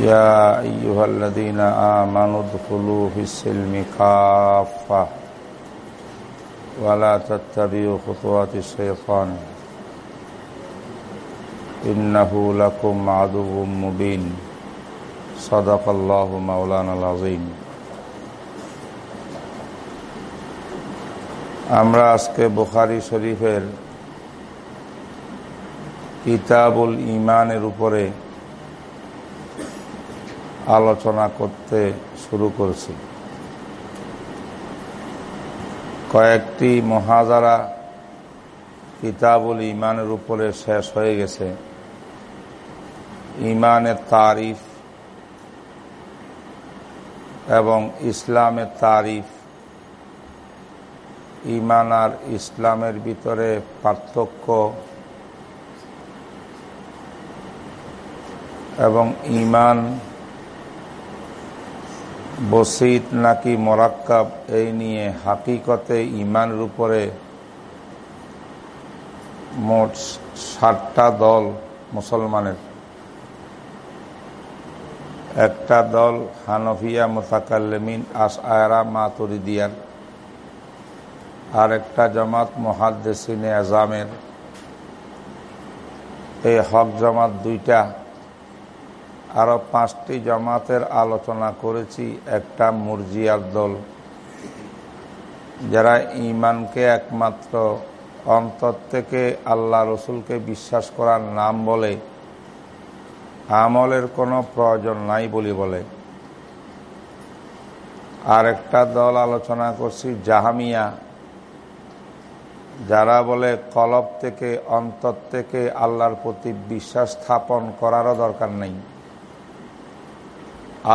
يا أيها الذين آمنوا ادخلوا في السلم كافة ولا تتبعوا خطوات الشيطان إنه لكم عدو مبين صدق الله مولانا العظيم আমরা আজকে বুখারি শরীফের কিতাবুল ইমানের উপরে আলোচনা করতে শুরু করছি। কয়েকটি মহাজারা কিতাবুল ইমানের উপরে শেষ হয়ে গেছে। ইমানের তারিফ এবং ইসলামের তারিফ ইমান আর ইসলামের ভিতরে পার্থক্য এবং ইমান বসিত নাকি মরাক্কাব, এই নিয়ে হাকিকতে ইমানের উপরে মোট ষাটটা দল মুসলমানের। একটা দল হানফিয়া মোতাকাল্লেমিন আস আয়রা মাতুরিদিয়ার আর একটা জামাত মহাদ্দেসিনে আজামের এই হক জামাত দুইটা আরও পাঁচটি জামাতের আলোচনা করেছি। একটা মুরজিয়ার দল। যারা ইমানকে একমাত্র অন্তর থেকে আল্লাহ রসুলকে বিশ্বাস করার নাম বলে, আমলের কোনো প্রয়োজন নাই বলি বলে। আর একটা দল আলোচনা করছি, জাহামিয়া। যারা বলে কলব থেকে, অন্তর থেকে আল্লাহর প্রতি বিশ্বাস স্থাপন করারও দরকার নেই।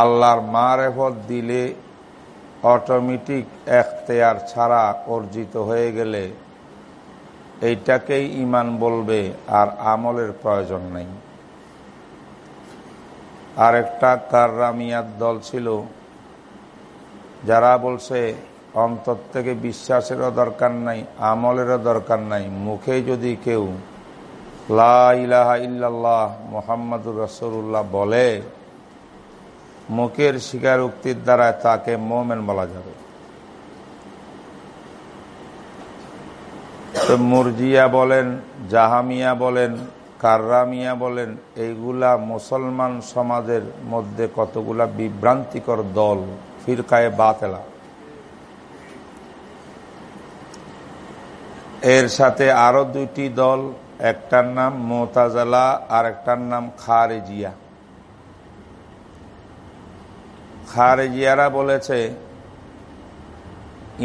আল্লাহর মারেফত দিলে অটোমেটিক এখতেয়ার ছাড়া অর্জিত হয়ে গেলে এইটাকেই ইমান বলবে আর আমলের প্রয়োজন নেই। আরেকটা কার্রামিয়ার দল ছিল, যারা বলছে, অন্তর থেকে বিশ্বাসেরও দরকার নাই, আমলেরও দরকার নাই, মুখে যদি কেউ লাহা ইল্লাল্লাহ মোহাম্মদুর রসুল্লাহ বলে মুখের স্বীকারোক্তির দ্বারা তাকে মোমেন বলা যাবে। মুরজিয়া বলেন, জাহামিয়া বলেন, কার্রামিয়া বলেন এইগুলা মুসলমান সমাজের মধ্যে কতগুলা বিভ্রান্তিকর দল, ফিরকায়ে বাতেলা। এর সাথে আরও দুইটি দল, একটার নাম মোতাজালা আর একটার নাম খারেজিয়া। খারেজিয়ারা বলেছে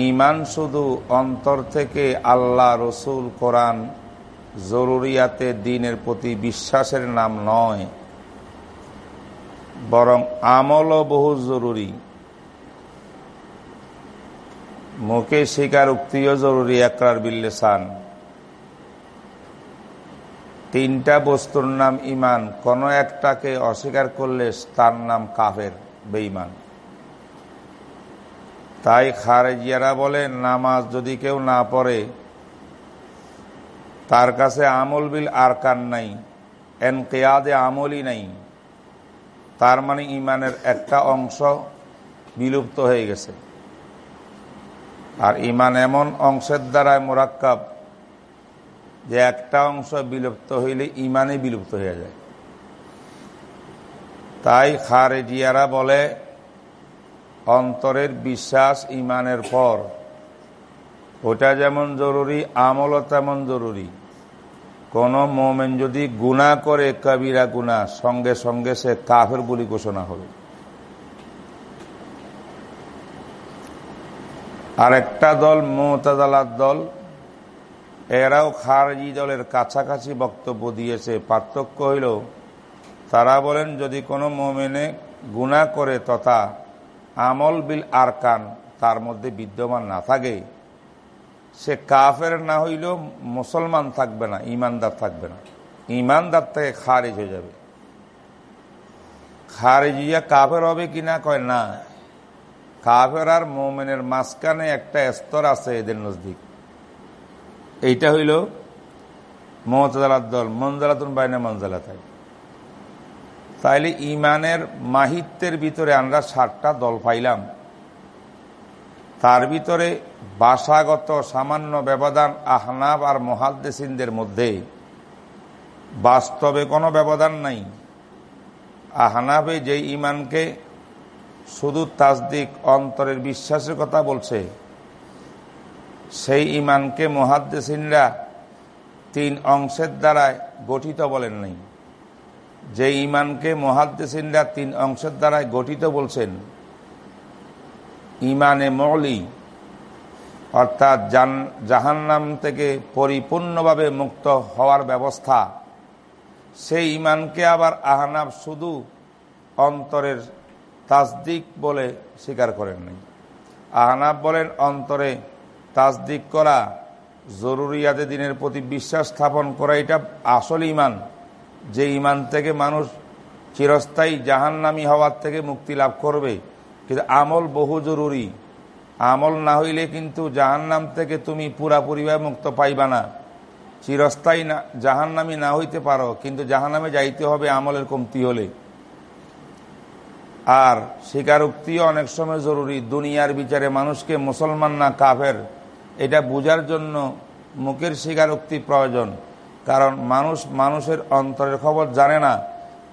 ইমান শুধু অন্তর থেকে আল্লাহ রসুল কোরআন জরুরিয়াতে দিনের প্রতি বিশ্বাসের নাম নয়, বরং আমলও বহু জরুরি। মুখে শিকার উক্তিও জরুরি, একরার বিল্লেসান তিনটা বস্তুর নাম ইমান কোনো একটাকে অস্বীকার করলে তার নাম কাফের। বেইমান তাই খারেজিয়ারা বলে, নামাজ যদি কেউ না পড়ে, তার কাছে আমল বিল আর কান নাই এন কেয়াদে আমলই নাই। তার মানে ইমানের একটা অংশ বিলুপ্ত হয়ে গেছে। আর ইমান এমন অংশের দ্বারায় মোরাক্কাব, যে একটা অংশ বিলুপ্ত হইলে ইমানে বিলুপ্ত হয়ে যায়। তাই খারেজিয়ারা বলে, অন্তরের বিশ্বাস ইমানের পর। ওটা যেমন জরুরি, আমলও তেমন জরুরি। কোন মোমেন যদি গুণা করে কবিরা গুণা, সঙ্গে সঙ্গে সে কাফের বলি ঘোষণা হবে। আর একটা দল মোতাজালার দল, এরাও খারজি দলের কাছাকাছি বক্তব্য দিয়েছে। পার্থক্য হইল তারা বলেন, যদি কোনো মোমেনে গুণা করে তথা আমল বিল আরকান, তার মধ্যে বিদ্যমান না থাকে, সে কাফের না হইলেও মুসলমান থাকবে না, ইমানদার থাকবে না। ইমানদার থেকে খারিজ হয়ে যাবে। খারিজিয়া কাফের হবে কি না কয় না। কাফের আর মোমেনের মাঝখানে একটা স্তর আছে এদের নজদিক এইটা হইল মমতালার দল মঞ্জালাতুন বাইনা মঞ্জালা তাইলে ইমানের মাহিত্যের ভিতরে আমরা ষাটটা দল পাইলাম। তার ভিতরে ভাষাগত সামান্য ব্যবধান আহনাব আর মহাদ্দেসিনদের মধ্যে বাস্তবে কোনো ব্যবধান নাই। আহনাবে যে ইমানকে শুধু তাজদিক অন্তরের বিশ্বাসের কথা বলছে, সেই ইমানকে মহাদ্দেসিনরা তিন অংশের দ্বারায় গঠিত বলেন নাই। যে ইমানকে মহাদ্দেসিনরা তিন অংশের দ্বারায় গঠিত বলছেন ইমানে মৌলি অর্থাৎ জাহান্নাম থেকে পরিপূর্ণভাবে মুক্ত হওয়ার ব্যবস্থা। সেই ইমানকে আবার আহনাব শুধু অন্তরের তাজদিক বলে স্বীকার করেন নাই। আহনাব বলেন, অন্তরে তাজদিক করা জরুরিয়াতে দিনের প্রতি বিশ্বাস স্থাপন করা এটা আসল ইমান যে ইমান থেকে মানুষ চিরস্থায়ী জাহান্নামি হওয়ার থেকে মুক্তি লাভ করবে। কিন্তু আমল বহু জরুরি। আমল না হইলে কিন্তু জাহান্নাম থেকে তুমি পুরাপুরিভাবে মুক্ত পাইবা না। চিরস্থায়ী না, জাহান্নামি না হইতে পারো, কিন্তু জাহান্নামে যাইতে হবে আমলের কমতি হলে। আর স্বীকারোক্তিও অনেক সময় জরুরি। দুনিয়ার বিচারে মানুষকে মুসলমান না কাফের, এটা বোঝার জন্য মুখের স্বীকারোক্তি প্রয়োজন। কারণ মানুষ মানুষের অন্তরের খবর জানে না।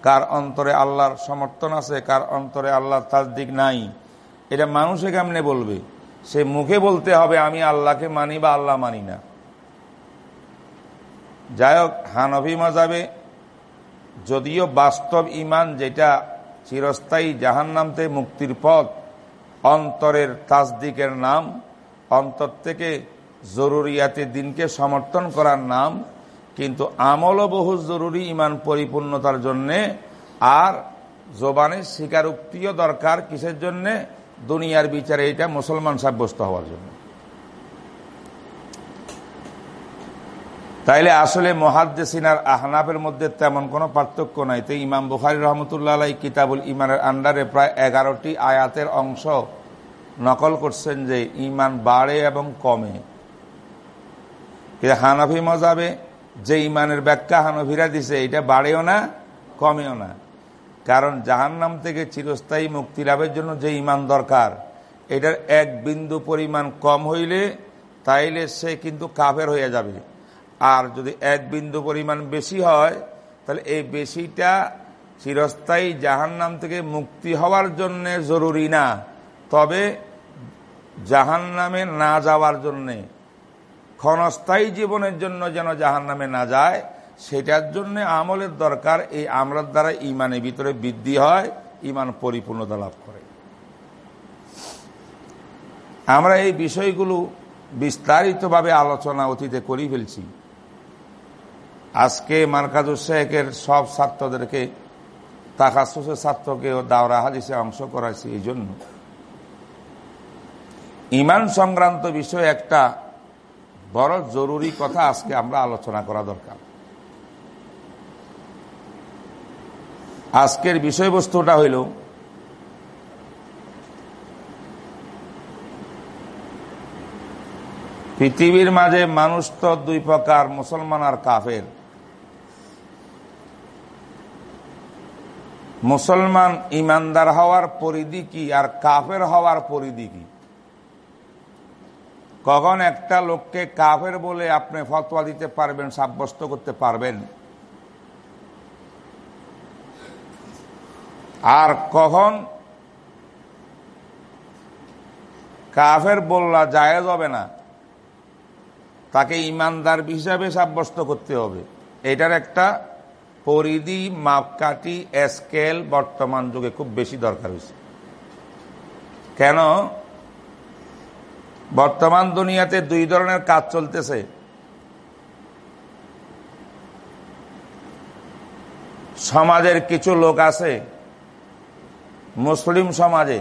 কার অন্তরে আল্লাহর সমর্থন আছে, কার অন্তরে আল্লাহর তাজদিক নাই। এটা মানুষে কেমনে বলবে? সে মুখে বলতে হবে, আমি আল্লাহকে মানি বা আল্লাহ মানি না। যাই হোক হানভি মজাবে যদিও বাস্তব ইমান যেটা চিরস্থায়ী জাহান নামতে মুক্তির পথ, অন্তরের তাজদিকের নাম, অন্তর থেকে জরুরিয়াতে দিনকে সমর্থন করার নাম কিন্তু আমলও বহু জরুরি, ইমান পরিপূর্ণতার জন্যে। আর জোবানের স্বীকারোক্তিও দরকার কিসের জন্যে? দুনিয়ার বিচারে এটা মুসলমান সাব্যস্ত হওয়ার জন্য। তাইলে আসলে মহাদ্দেসিনার আহনাফের মধ্যে তেমন কোনো পার্থক্য নাই। তো ইমাম বুখারি রহমতুল্লাহ আলাই কিতাবুল ইমানের আন্ডারে প্রায় এগারোটি আয়াতের অংশ নকল করছেন যে, ইমান বাড়ে এবং কমে। হানাফি মজাবে যে ইমানের ব্যাখ্যা হানফিরা দিছে, এটা বাড়েও না, কমেও না। কারণ জাহান্নাম থেকে চিরস্থায়ী মুক্তি লাভের জন্য যে ইমান দরকার, এটার এক বিন্দু পরিমাণ কম হইলে, তাইলে সে কিন্তু কাফের হয়ে যাবে। আর যদি এক বিন্দু পরিমাণ বেশি হয়, তাহলে এই বেশিটা চিরস্থায়ী জাহান্নাম থেকে মুক্তি হওয়ার জন্য জরুরি না। তবে জাহান্নামে না যাওয়ার জন্যে ক্ষণস্থায়ী জীবনের জন্য যেন জাহান নামে না যায়, সেটার জন্য আমলের দরকার এই আমলের দ্বারা ইমানের ভিতরে বৃদ্ধি হয় ইমান পরিপূর্ণতা লাভ করে। আমরা এই বিষয়গুলো বিস্তারিতভাবে আলোচনা অতীতে করি ফেলছি। আজকে মার্কাজুর শেখের সব ছাত্রদেরকে তাকাসুসের ছাত্রকে দাওরা হাদিসে অংশ করাইছি এই জন্য। ইমান সংক্রান্ত বিষয় একটা বড় জরুরি কথা আজকে আমরা আলোচনা করা দরকার। আজকের বিষয়বস্তুটা হইল, পৃথিবীর মাঝে মানুষ তো দুই প্রকার, মুসলমান আর কাফের। মুসলমান ইমানদার হওয়ার পরিধি কি আর কাফের হওয়ার পরিধি কি? কখন একটা লোককে কাফের বলে আপনি ফতোয়া দিতে পারবেন, সাব্যস্ত করতে পারবেন? আর কখন কাফের বললা জায়েজ হবে না, তাকে ইমানদার হিসাবে সাব্যস্ত করতে হবে। এটার একটা পরিধি মাপকাঠি স্কেল বর্তমান যুগে খুব বেশি দরকার হয়েছে। কেন? বর্তমান দুনিয়াতে দুই ধরনের কাজ চলতেছে। সমাজের কিছু লোক আছে, মুসলিম সমাজে।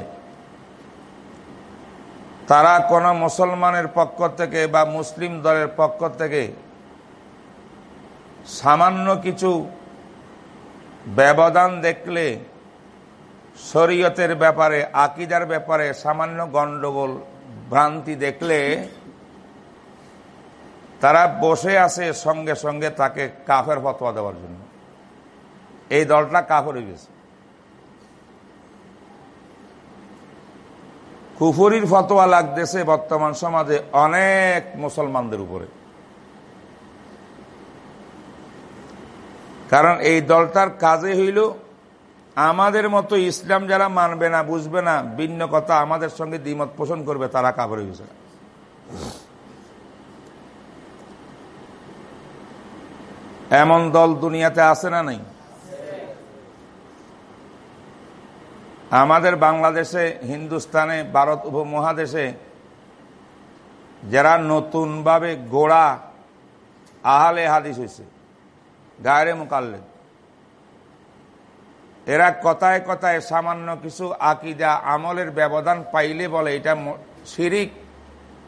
তারা কোন মুসলমানের পক্ষ থেকে বা মুসলিম দলের পক্ষ থেকে সামান্য কিছু ব্যবধান দেখলে শরীয়তের ব্যাপারে, আকিদার ব্যাপারে সামান্য গণ্ডগোল ভ্রান্তি দেখলে তারা বসে আছে সঙ্গে সঙ্গে তাকে কাফের ফতোয়া দেওয়ার জন্য। এই দলটা কাফরে হয়ে গেছে। কুফুরির ফতোয়া লাগতেছে বর্তমান সমাজে অনেক মুসলমানদের উপরে। কারণ এই দলটার কাজে হইল আমাদের মতো ইসলাম যারা মানবে না, বুঝবে না, ভিন্ন কথা আমাদের সঙ্গে দ্বিমত পোষণ করবে, তারা কাপড় হয়েছে এমন দল দুনিয়াতে আছে না নাই? আমাদের বাংলাদেশে, হিন্দুস্তানে, ভারত উপমহাদেশে যারা নতুনভাবে গোড়া আহালে হাদিস হয়েছে গায়ে মোকাল্লে এরা কথায় কথায় সামান্য কিছু আকিদা, আমলের ব্যবধান পাইলে বলে, এটা শিরিক।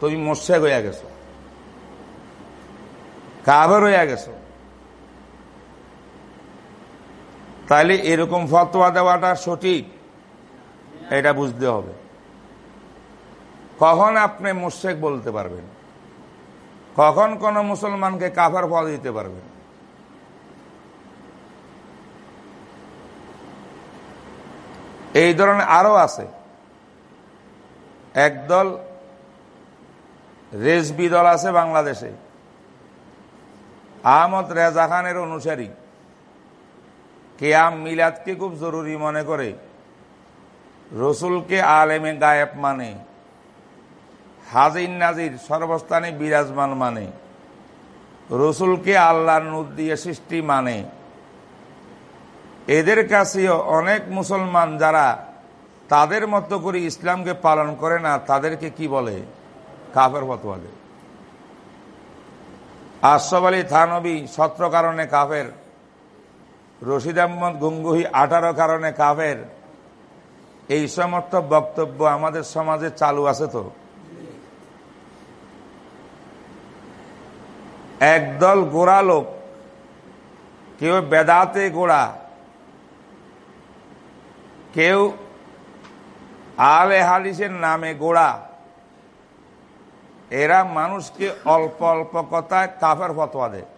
তুমি মোর্শেক হইয়া গেছো। কাবের হইয়া গেছো। তাইলে এরকম ফতোয়া দেওয়াটা সঠিক? এটা বুঝতে হবে। কখন আপনি মুশেক বলতে পারবেন? কখন কোন মুসলমানকে কাফার ফল দিতে পারবেন? এই ধরনের আরও আছে। একদল রেজবি দল আছে বাংলাদেশে। আহমদ রেজা খানের অনুসারী। কেয়াম মিলাদকে খুব জরুরি মনে করে। রসুলকে আলেমে গায়েব মানে। হাজির নাজির সর্বস্থানে বিরাজমান মানে। রসুলকে আল্লাহ নূর দিয়ে সৃষ্টি মানে। এদের কাছেও অনেক মুসলমান যারা তাদের মতো করে ইসলামকে পালন করে না, তাদেরকে কি বলে? কাফের ফতোয়া দেয়। আলী থানবী সতেরো কারণে কাফের, রশিদ আহমদ গঙ্গুহি আঠারো কারণে কাফের। এই সমস্ত বক্তব্য আমাদের সমাজে চালু আছে তো? একদল গোড়া লোক, কেউ বেদাতে গোড়া কেউ আলে হালিসের নামে গোড়া এরা মানুষকে অল্প অল্প কথায় কাফের ফতোয়া দেয়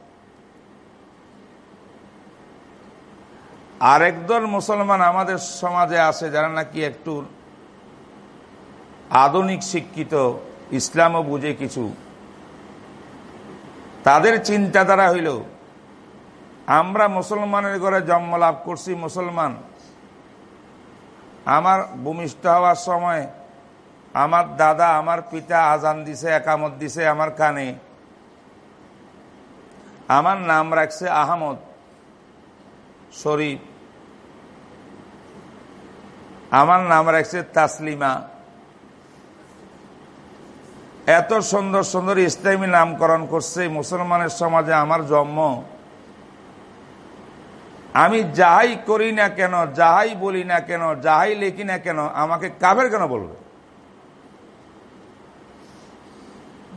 আরেকদল মুসলমান আমাদের সমাজে আছে যারা নাকি একটু আধুনিক শিক্ষিত ইসলামও বুঝে কিছু তাদের চিন্তাধারা হইল আমরা মুসলমানের ঘরে জন্ম লাভ করছি মুসলমান আমার ভূমিষ্ঠ হওয়ার সময় আমার দাদা, আমার পিতা আজান দিছে, একামত দিছে আমার কানে। আমার নাম রাখছে আহমদ শরীফ। আমার নাম রাখছে তাসলিমা। এত সুন্দর সুন্দর ইসলামী নামকরণ করছে মুসলমানের সমাজে আমার জন্ম। আমি যাহাই করি না কেন, যাহাই বলি না কেন, যাহাই লেখি না কেন, আমাকে কাবের কেন বলবে?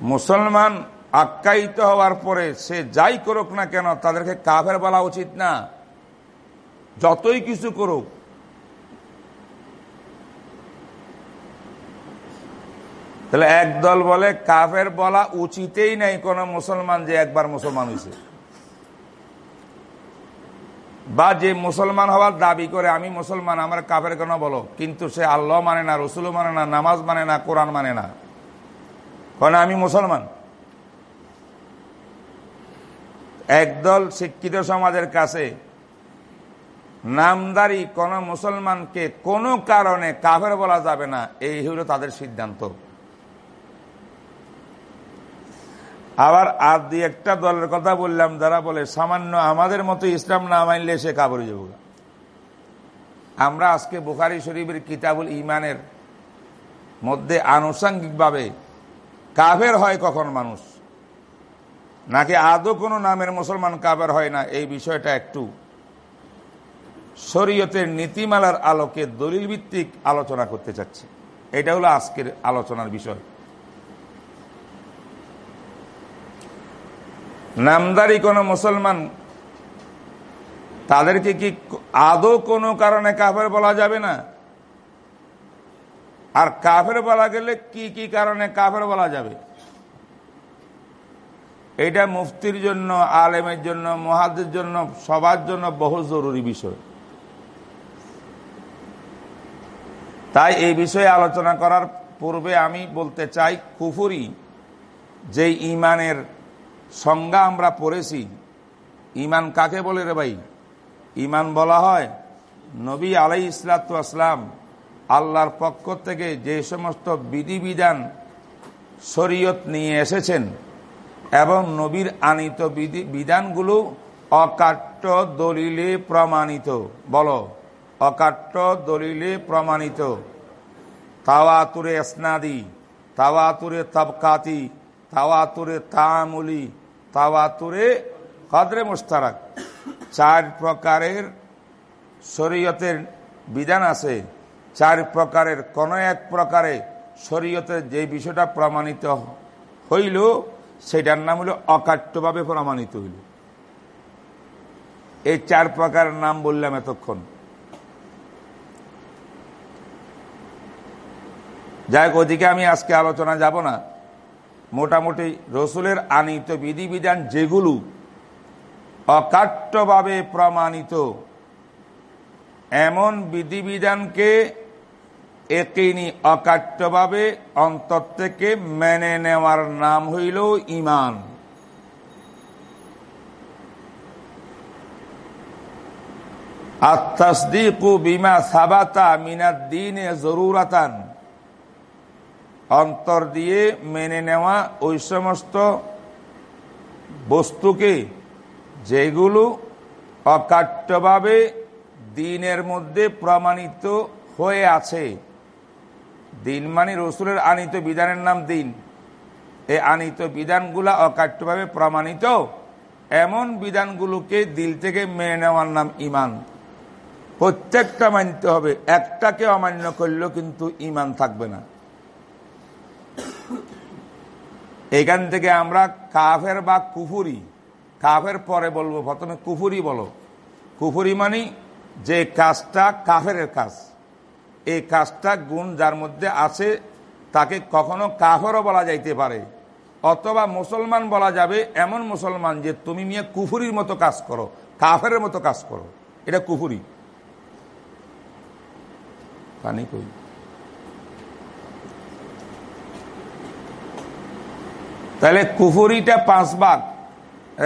মুসলমান আখ্যায়িত হওয়ার পরে সে যাই করুক না কেন, তাদেরকে কাফের বলা উচিত না। যতই কিছু করুক। তাহলে একদল বলে, কাফের বলা উচিতই নাই কোন মুসলমান যে একবার মুসলমান হয়েছে বা যে মুসলমান হওয়ার দাবি করে, আমি মুসলমান, আমার কাফের কেন বলো? কিন্তু সে আল্লাহ মানে না, রসুল মানে না, নামাজ মানে না, কোরআন মানে না। কেন আমি মুসলমান। একদল শিক্ষিত সমাজের কাছে নামদারি কোন মুসলমানকে কোনো কারণে কাফের বলা যাবে না, এই হলো তাদের সিদ্ধান্ত। আবার আর দুই একটা দলের কথা বললাম, যারা বলে, সামান্য আমাদের মতো ইসলাম না মানলে সে কাবরে যাব আমরা আজকে বুখারি শরীফের কিতাবুল ইমানের মধ্যে আনুষাঙ্গিকভাবে কাভের হয় কখন মানুষ? নাকি আদৌ কোনো নামের মুসলমান কাবের হয় না? এই বিষয়টা একটু শরীয়তের নীতিমালার আলোকে দলিল ভিত্তিক আলোচনা করতে চাচ্ছে। এটা হলো আজকের আলোচনার বিষয়। নামদারি কোন মুসলমান, তাদেরকে কি আদৌ কোনো কারণে কাফের বলা যাবে না? আর কাফের বলা গেলে কি কি কারণে কাফের বলা যাবে? এটা মুফতির জন্য, আলেমের জন্য, মহাদের জন্য, সবার জন্য বহু জরুরি বিষয়। তাই এই বিষয়ে আলোচনা করার পূর্বে আমি বলতে চাই, কুফুরি যে ইমানের সংজ্ঞা আমরা পড়েছি। ইমান কাকে বলে রে ভাই? ইমান বলা হয় নবী আলাই ইসলাতাম আল্লাহর পক্ষ থেকে যে সমস্ত বিধিবিধান শরীয়ত নিয়ে এসেছেন এবং নবীর আনিত বিধি, বিধানগুলো অকাট্য দলিলে প্রমাণিত। বলো, অকাট্য দলিলে প্রমাণিত। তাওয়াতুরে স্নাদি তাওয়াতুরে তবকাতি, তাওয়াতুরে তামুলি তাওয়াতুরে কদরে মোস্তারাক চার প্রকারের শরীয়তের বিধান আছে। চার প্রকারের কোন এক প্রকারে শরীয়তের যে বিষয়টা প্রমাণিত হইল, সেটার নাম হলো অকাট্যভাবে প্রমাণিত হইল। এই চার প্রকারের নাম বললাম এতক্ষণ। যাই ওদিকে আমি আজকে আলোচনা যাব না। মোটামুটি রসুলের আনিত বিধিবিধান যেগুলো অকাট্যভাবে প্রমাণিত, এমন বিধিবিধানকে একিনি অকাট্যভাবে অন্তর থেকে মেনে নেওয়ার নাম হইল ইমান আত্মাসদিকু বিমা সাবাতা মিনাদ্দিনে জরুরাতান। অন্তর দিয়ে মেনে নেওয়া ওই সমস্ত বস্তুকে যেগুলো অকাট্যভাবে দিনের মধ্যে প্রমাণিত হয়ে আছে। দিন মানে রসুলের আনিত বিধানের নাম দিন। এই আনিত বিধানগুলা অকাট্যভাবে প্রমাণিত, এমন বিধানগুলোকে দিল থেকে মেনে নেওয়ার নাম ইমান প্রত্যেকটা মানতে হবে, একটাকে অমান্য করলেও কিন্তু ইমান থাকবে না। এখান থেকে আমরা কাফের বা কুফুরি, কাফের পরে বলব, প্রথমে কুফুরি বলো। কুফুরি মানে যে কাজটা কাফের কাজ। এই কাজটা গুণ যার মধ্যে আছে, তাকে কখনো কাফেরও বলা যাইতে পারে। অথবা মুসলমান বলা যাবে এমন মুসলমান যে তুমি মিয়া কুফুরির মতো কাজ করো কাফের মতো কাজ করো। এটা কুফুরি। পানি কই? তাহলে কুফুরিটা পাঁচ ভাগ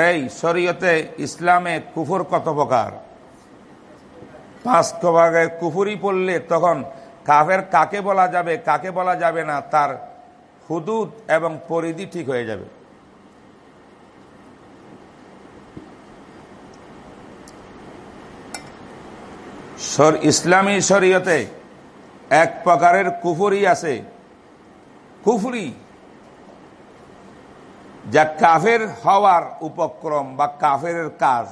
এই শরীয়তে ইসলামে কুফুর কত প্রকার? পাঁচ ভাগে কুফুরি পড়লে তখন কাফের কাকে বলা যাবে, কাকে বলা যাবে না, তার হুদুদ এবং পরিধি ঠিক হয়ে যাবে। ইসলামী শরীয়তে এক প্রকারের কুফুরি আছে। কুফুরি যা কাফের হওয়ার উপক্রম বা কাফের কাজ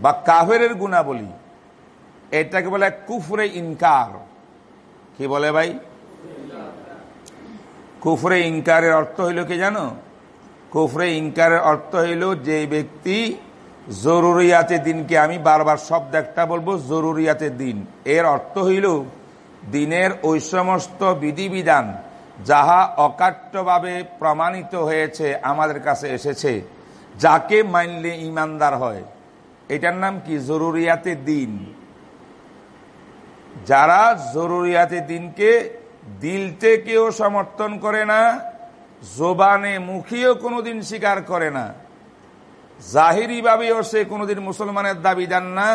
বা কাফের গুণাবলী, এটাকে বলে কুফরে ইনকার। কি বলে ভাই? কুফরে ইনকারের অর্থ হইল কি জানো? কুফরে ইনকারের অর্থ হইল যে ব্যক্তি জরুরিয়াতে দিনকে আমি বারবার শব্দ একটা বলব, জরুরিয়াতে দিন। এর অর্থ হইল দিনের ওই সমস্ত বিধিবিধান যাহা অকাট্যভাবে প্রমাণিত হয়েছে আমাদের কাছে এসেছে, যাকে মানলে ইমানদার হয়। এটার নাম কি? জরুরিয়াতে দিন। যারা জরুরিয়াতে দিনকে দিল থেকেও সমর্থন করে না, জোবানে মুখিও কোনোদিন স্বীকার করে না জাহিরি ভাবেও সে কোনোদিন মুসলমানের দাবি দেন না,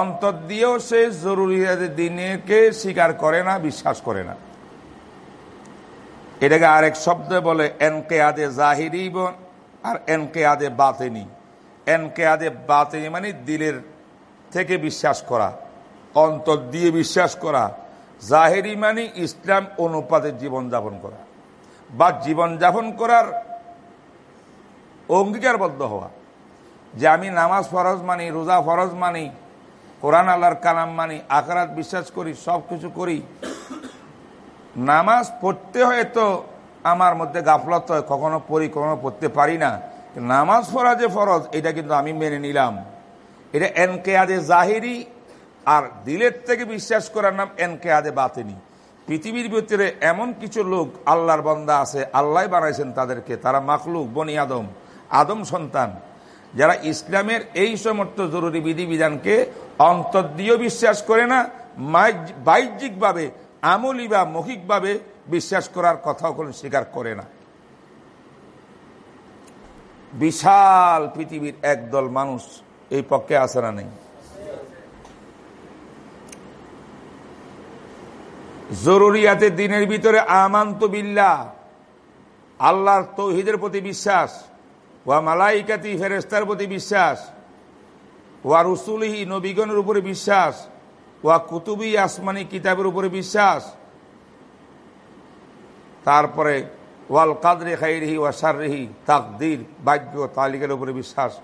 অন্তর দিয়েও সে জরুরিয়াতে দিনকে স্বীকার করে না, বিশ্বাস করে না। এটাকে আরেক শব্দে বলে এনকে আদে জাহিরি আর এনকে আদে বাতেনি। এনকে আদে বাতেনি মানে দিলের থেকে বিশ্বাস করা, অন্তর দিয়ে বিশ্বাস করা। জাহেরি মানে ইসলাম অনুপাতে জীবনযাপন করা বা জীবনযাপন করার অঙ্গীকারবদ্ধ হওয়া। যে আমি নামাজ ফরজ মানি, রোজা ফরজ মানি, কোরআন আল্লাহর কালাম মানি, আখরাত বিশ্বাস করি সব কিছু করি নামাজ পড়তে হয়তো আমার মধ্যে গাফলত হয়, কখনো পড়ি, কখনো পড়তে পারি না। নামাজ পড়া যে ফরজ, এটা কিন্তু আমি মেনে নিলাম। এটা এনকে আদে জাহিরি আর দিলের থেকে বিশ্বাস করার নাম এনকে আদে বাতেনি। পৃথিবীর ভিতরে এমন কিছু লোক আল্লাহর বন্দা আছে, আল্লাহ বানাইছেন তাদেরকে। তারা মাকলুক বনি আদম আদম সন্তান। যারা ইসলামের এই সমস্ত জরুরি বিধিবিধানকে অন্তর দিয়েও বিশ্বাস করে না বাহ্যিকভাবে আমলি বা মৌখিকভাবে বিশ্বাস করার কথাও কোনো স্বীকার করে না। বিশাল পৃথিবীর একদল মানুষ এই পক্ষে আসে না নেই। জরুরিয়াতে দিনের ভিতরে আমান্ত বিল্লা আল্লাহর তৌহিদের প্রতি বিশ্বাস, ওয়া মালাইকাতি ফেরেস্তার প্রতি বিশ্বাস, ওয়া রসুলহি নবীগণের উপরে বিশ্বাস ওয়া কুতুবি আসমানি কিতাবের উপরে বিশ্বাস। তারপরে, ওয়াল কাদরে খাইরিহি ওয়া সাররিহি তাকদির বাক্য তালিকের উপরে বিশ্বাস।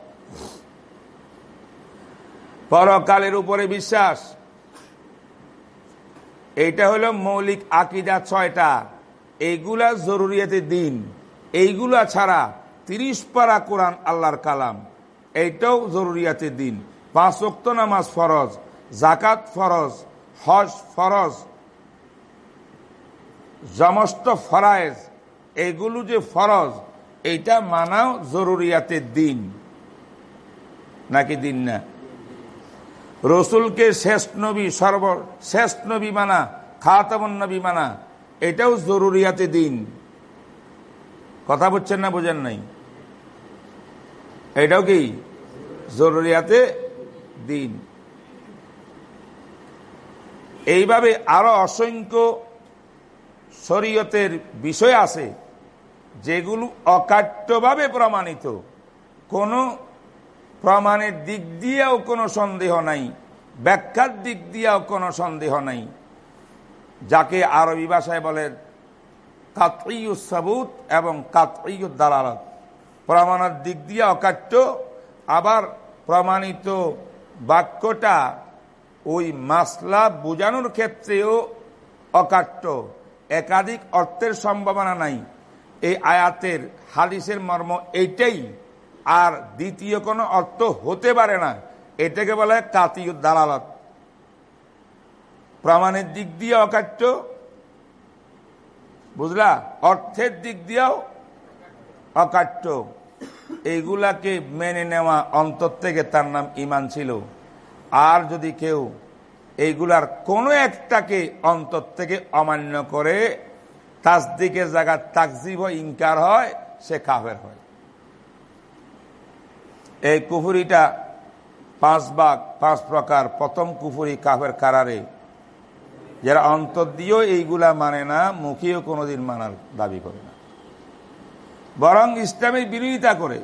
পরকালের উপরে বিশ্বাস। এইটা হলো মৌলিক আকিদা ছয়টা। এইগুলা জরুরিয়াতে দিন। এইগুলা ছাড়া তিরিশ পারা কোরআন আল্লাহর কালাম। এইটাও জরুরিয়াতে দিন। পাঁচ নামাজ ফরজ। জাকাত ফরজ, হজ ফরজ সমস্ত ফরায়েজ, এগুলো যে ফরজ, এইটা মানাও জরুরিয়াতে দিন। নাকি দিন না? রসুলকে শেষ নবী, সর্ব শেষ নবী মানা, খাতামন নবী মানা, এটাও জরুরিয়াতে দিন। কথা বলছেন না বোঝেন নাই? এটাও কি? জরুরিয়াতে দিন। এইভাবে আরও অসংখ্য শরীয়তের বিষয় আছে যেগুলো অকাট্যভাবে প্রমাণিত। কোনো প্রমাণের দিক দিয়েও কোনো সন্দেহ নাই, ব্যাখ্যার দিক দিয়েও কোনো সন্দেহ নাই। যাকে আরবি ভাষায় বলে বলেন কাতইউসাবুত এবং কাতইউদ্দালালত প্রমাণের দিক দিয়ে অকাট্য, আবার প্রমাণিত বাক্যটা ওই মাসলা বোঝানোর ক্ষেত্রেও অকাট্য। একাধিক অর্থের সম্ভাবনা নাই। এই আয়াতের, হাদিসের মর্ম এইটাই। আর দ্বিতীয় কোনো অর্থ হতে পারে না। এটাকে বলে কাতীয় দালালত। প্রমাণের দিক দিয়ে অকাট্য। বুঝলা? অর্থের দিক দিয়েও অকাট্য। এইগুলাকে মেনে নেওয়া অন্তর থেকে তার নাম ইমান ছিল। আর যদি কেউ এইগুলার কোনো একটাকে অন্তর থেকে অমান্য করে তাজদিকের জায়গা তাকজিব ইনকার হয়, সে কাফের হয়। এই কুফুরিটা পাঁচ ভাগ, পাঁচ প্রকার। প্রথম কুফুরি কাফের কারারে। যারা অন্তর দিয়েও এইগুলা মানে না, মুখেও কোনোদিন মানার দাবি করে না। বরং ইসলামের বিরোধিতা করে।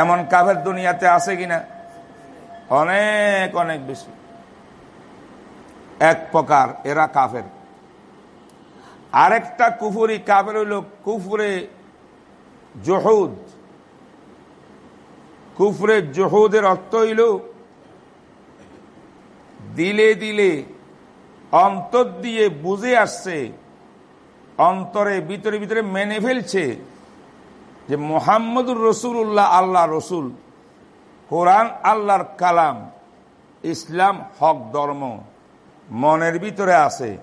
এমন কাফের দুনিয়াতে আছে কিনা? অনেক অনেক বেশি। এক প্রকার, এরা কাফের। আরেকটা কুফুরি কাফের হইল কুফুরে জহুদ। কুফরে জহুদের অর্থ হইল দিলে দিলে, অন্তর দিয়ে বুঝে আসছে, অন্তরে, ভিতরে ভিতরে মেনে ফেলছে যে মোহাম্মদুর রসুল্লাহ আল্লাহ রসুল। কোরআন আল্লাহর কালাম। ইসলাম হক ধর্ম। মনের ভিতরে আছে।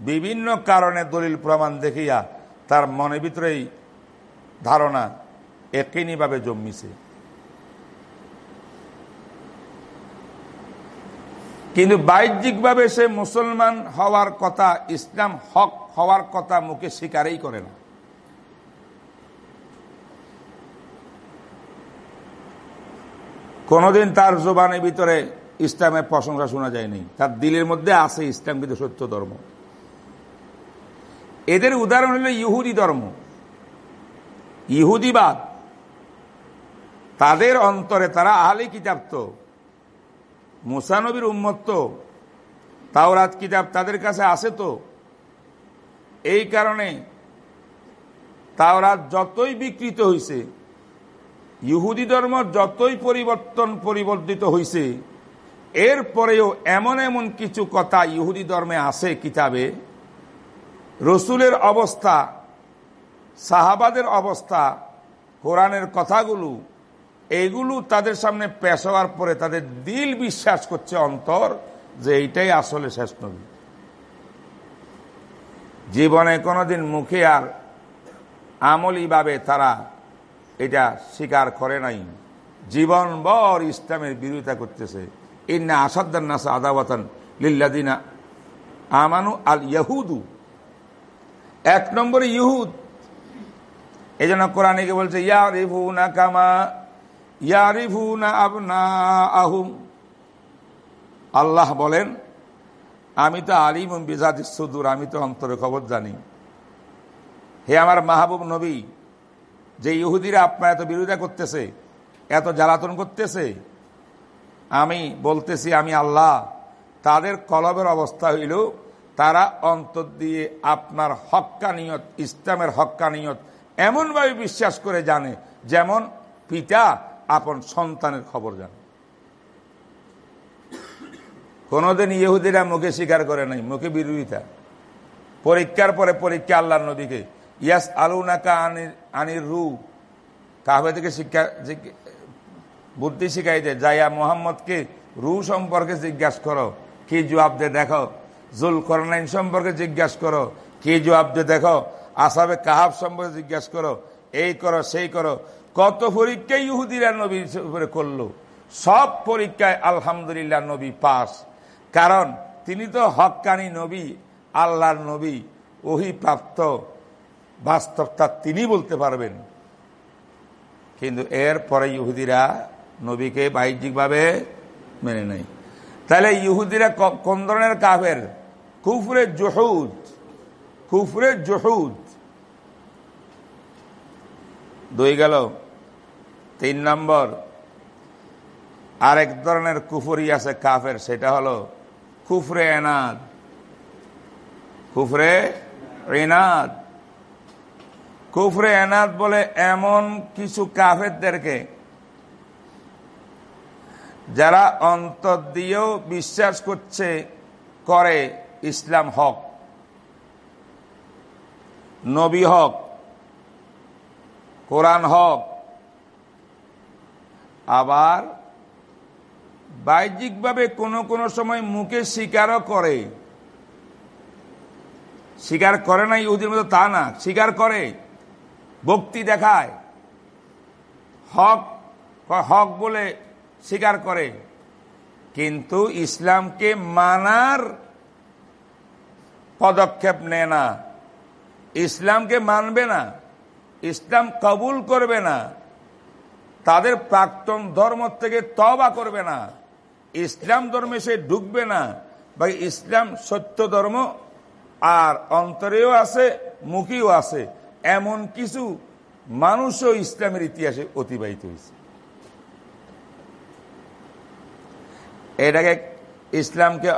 বিভিন্ন কারণে দলিল প্রমাণ দেখিয়া তার মনের ভিতরেই ধারণা একইভাবে জন্মিছে। কিন্তু বাহ্যিকভাবে সে মুসলমান হওয়ার কথা, ইসলাম হক হওয়ার কথা মুখে স্বীকারই করে না। কোনদিন তার জোবানের ভিতরে ইসলামের প্রশংসা শোনা যায়নি। তার দিলের মধ্যে আছে ইসলাম কিন্তু সত্য ধর্ম। এদের উদাহরণ হল ইহুদি ধর্ম। ইহুদিবাদ, তাদের অন্তরে তারা আহলে কিতাব তো। মুসানবীর উম্মত তাওরাত কিতাব তাদের কাছে আছে তো। এই কারণে তাওরাত যতই বিকৃত হয়েছে ইহুদি ধর্ম যতই পরিবর্তন পরিবর্তিত হয়েছে এরপরেও এমন এমন কিছু কথা ইহুদি ধর্মে আছে কিতাবে। রসুলের অবস্থা, সাহাবাদের অবস্থা, কোরআনের কথাগুলো, এগুলো তাদের সামনে পেশ হওয়ার পরে তাদের দিল বিশ্বাস করছে অন্তর যে এইটাই আসলে শেষ নবী। জীবনে কোনোদিন মুখে আর আমলিভাবে তারা এটা স্বীকার করে নাই। জীবনভর ইসলামের বিরোধিতা করতেছে। ইন্না আসাদ্দান নাসা আদাওয়াতান লিল্লাদিনা আমানু আল ইয়াহুদু। এক নম্বরে ইহুদ। এই জন্য কোরআনিকে বলছে ইয়ারিফু না কামা ইয়ারিফু না আবনা আহুম আল্লাহ বলেন, আমি তো আলিম বিজাদি সুদূর, আমি তো অন্তরে খবর জানি। হে আমার মাহবুব নবী যে ইহুদিরা আপনার এত বিরোধিতা করতেছে, এত জ্বালাতন করতেছে, আমি বলতেছি, আমি আল্লাহ, তাদের কলবের অবস্থা হইল, তারা অন্তর দিয়ে আপনার হক্কানিয়ত, ইসলামের হক্কানিয়ত এমনভাবে বিশ্বাস করে জানে, যেমন পিতা আপন সন্তানের খবর জানে। কোনোদিন ইহুদিরা মুখে স্বীকার করে নাই, মুখে বিরোধিতা। পরীক্ষার পরে পরীক্ষা আল্লাহ নবীকে ইয়াস আলুনাকা আনির আনির রু কাহবে থেকে শিক্ষা বুদ্ধি শিখাই দে যাইয়া মোহাম্মদকে রু সম্পর্কে জিজ্ঞাসা করো কি জবাব দে দেখো জুল করনাইন সম্পর্কে জিজ্ঞাসা করো কি জবাব দে দেখো আসাবে কাহাব সম্পর্কে জিজ্ঞাসা করো এই করো সেই করো কত পরীক্ষায় ইহুদিরা নবী উপরে করল সব পরীক্ষায় আলহামদুলিল্লাহ নবী পাস কারণ তিনি তো হকানি নবী আল্লাহর নবী ওহি প্রাপ্ত বাস্তবতা তিনি বলতে পারবেন। কিন্তু এর পরে ইহুদিরা নবীকে বাহ্যিকভাবে মেনে নেয়। তাহলে ইহুদিরা কোন ধরনের কাফের? কুফরে জহুদ। কুফরে জহুদ। দুই গেল। তিন নম্বর। আরেক ধরনের কুফরি আছে কাফের, সেটা হলো কুফরে এনাদ। কুফরে এনাদ। কুফরে এনাদ বলে এমন কিছু কাফেরদেরকে যারা অন্তর দিয়েও বিশ্বাস করছে, করে ইসলাম হক, নবী হক, কোরআন হক। আবার বাহ্যিকভাবে কোনো কোনো সময় মুখে স্বীকারও করে। স্বীকার করে না ইহুদির মতো তা না, স্বীকার করে। ভক্তি দেখায়। হক হক বলে স্বীকার করে। কিন্তু ইসলামকে মানার পদক্ষেপ নেয় না। ইসলামকে মানবে না, ইসলাম কবুল করবে না, তাদের প্রাক্তন ধর্ম থেকে তবা করবে না, ইসলাম ধর্মে সে ঢুকবে না, বা ইসলাম সত্য ধর্ম আর অন্তরেও আছে, মুখেও আছে। এমন কিছু মানুষও ইসলামের ইতিহাসে অতিবাহিত হয়েছে। এটাকে ইসলামকে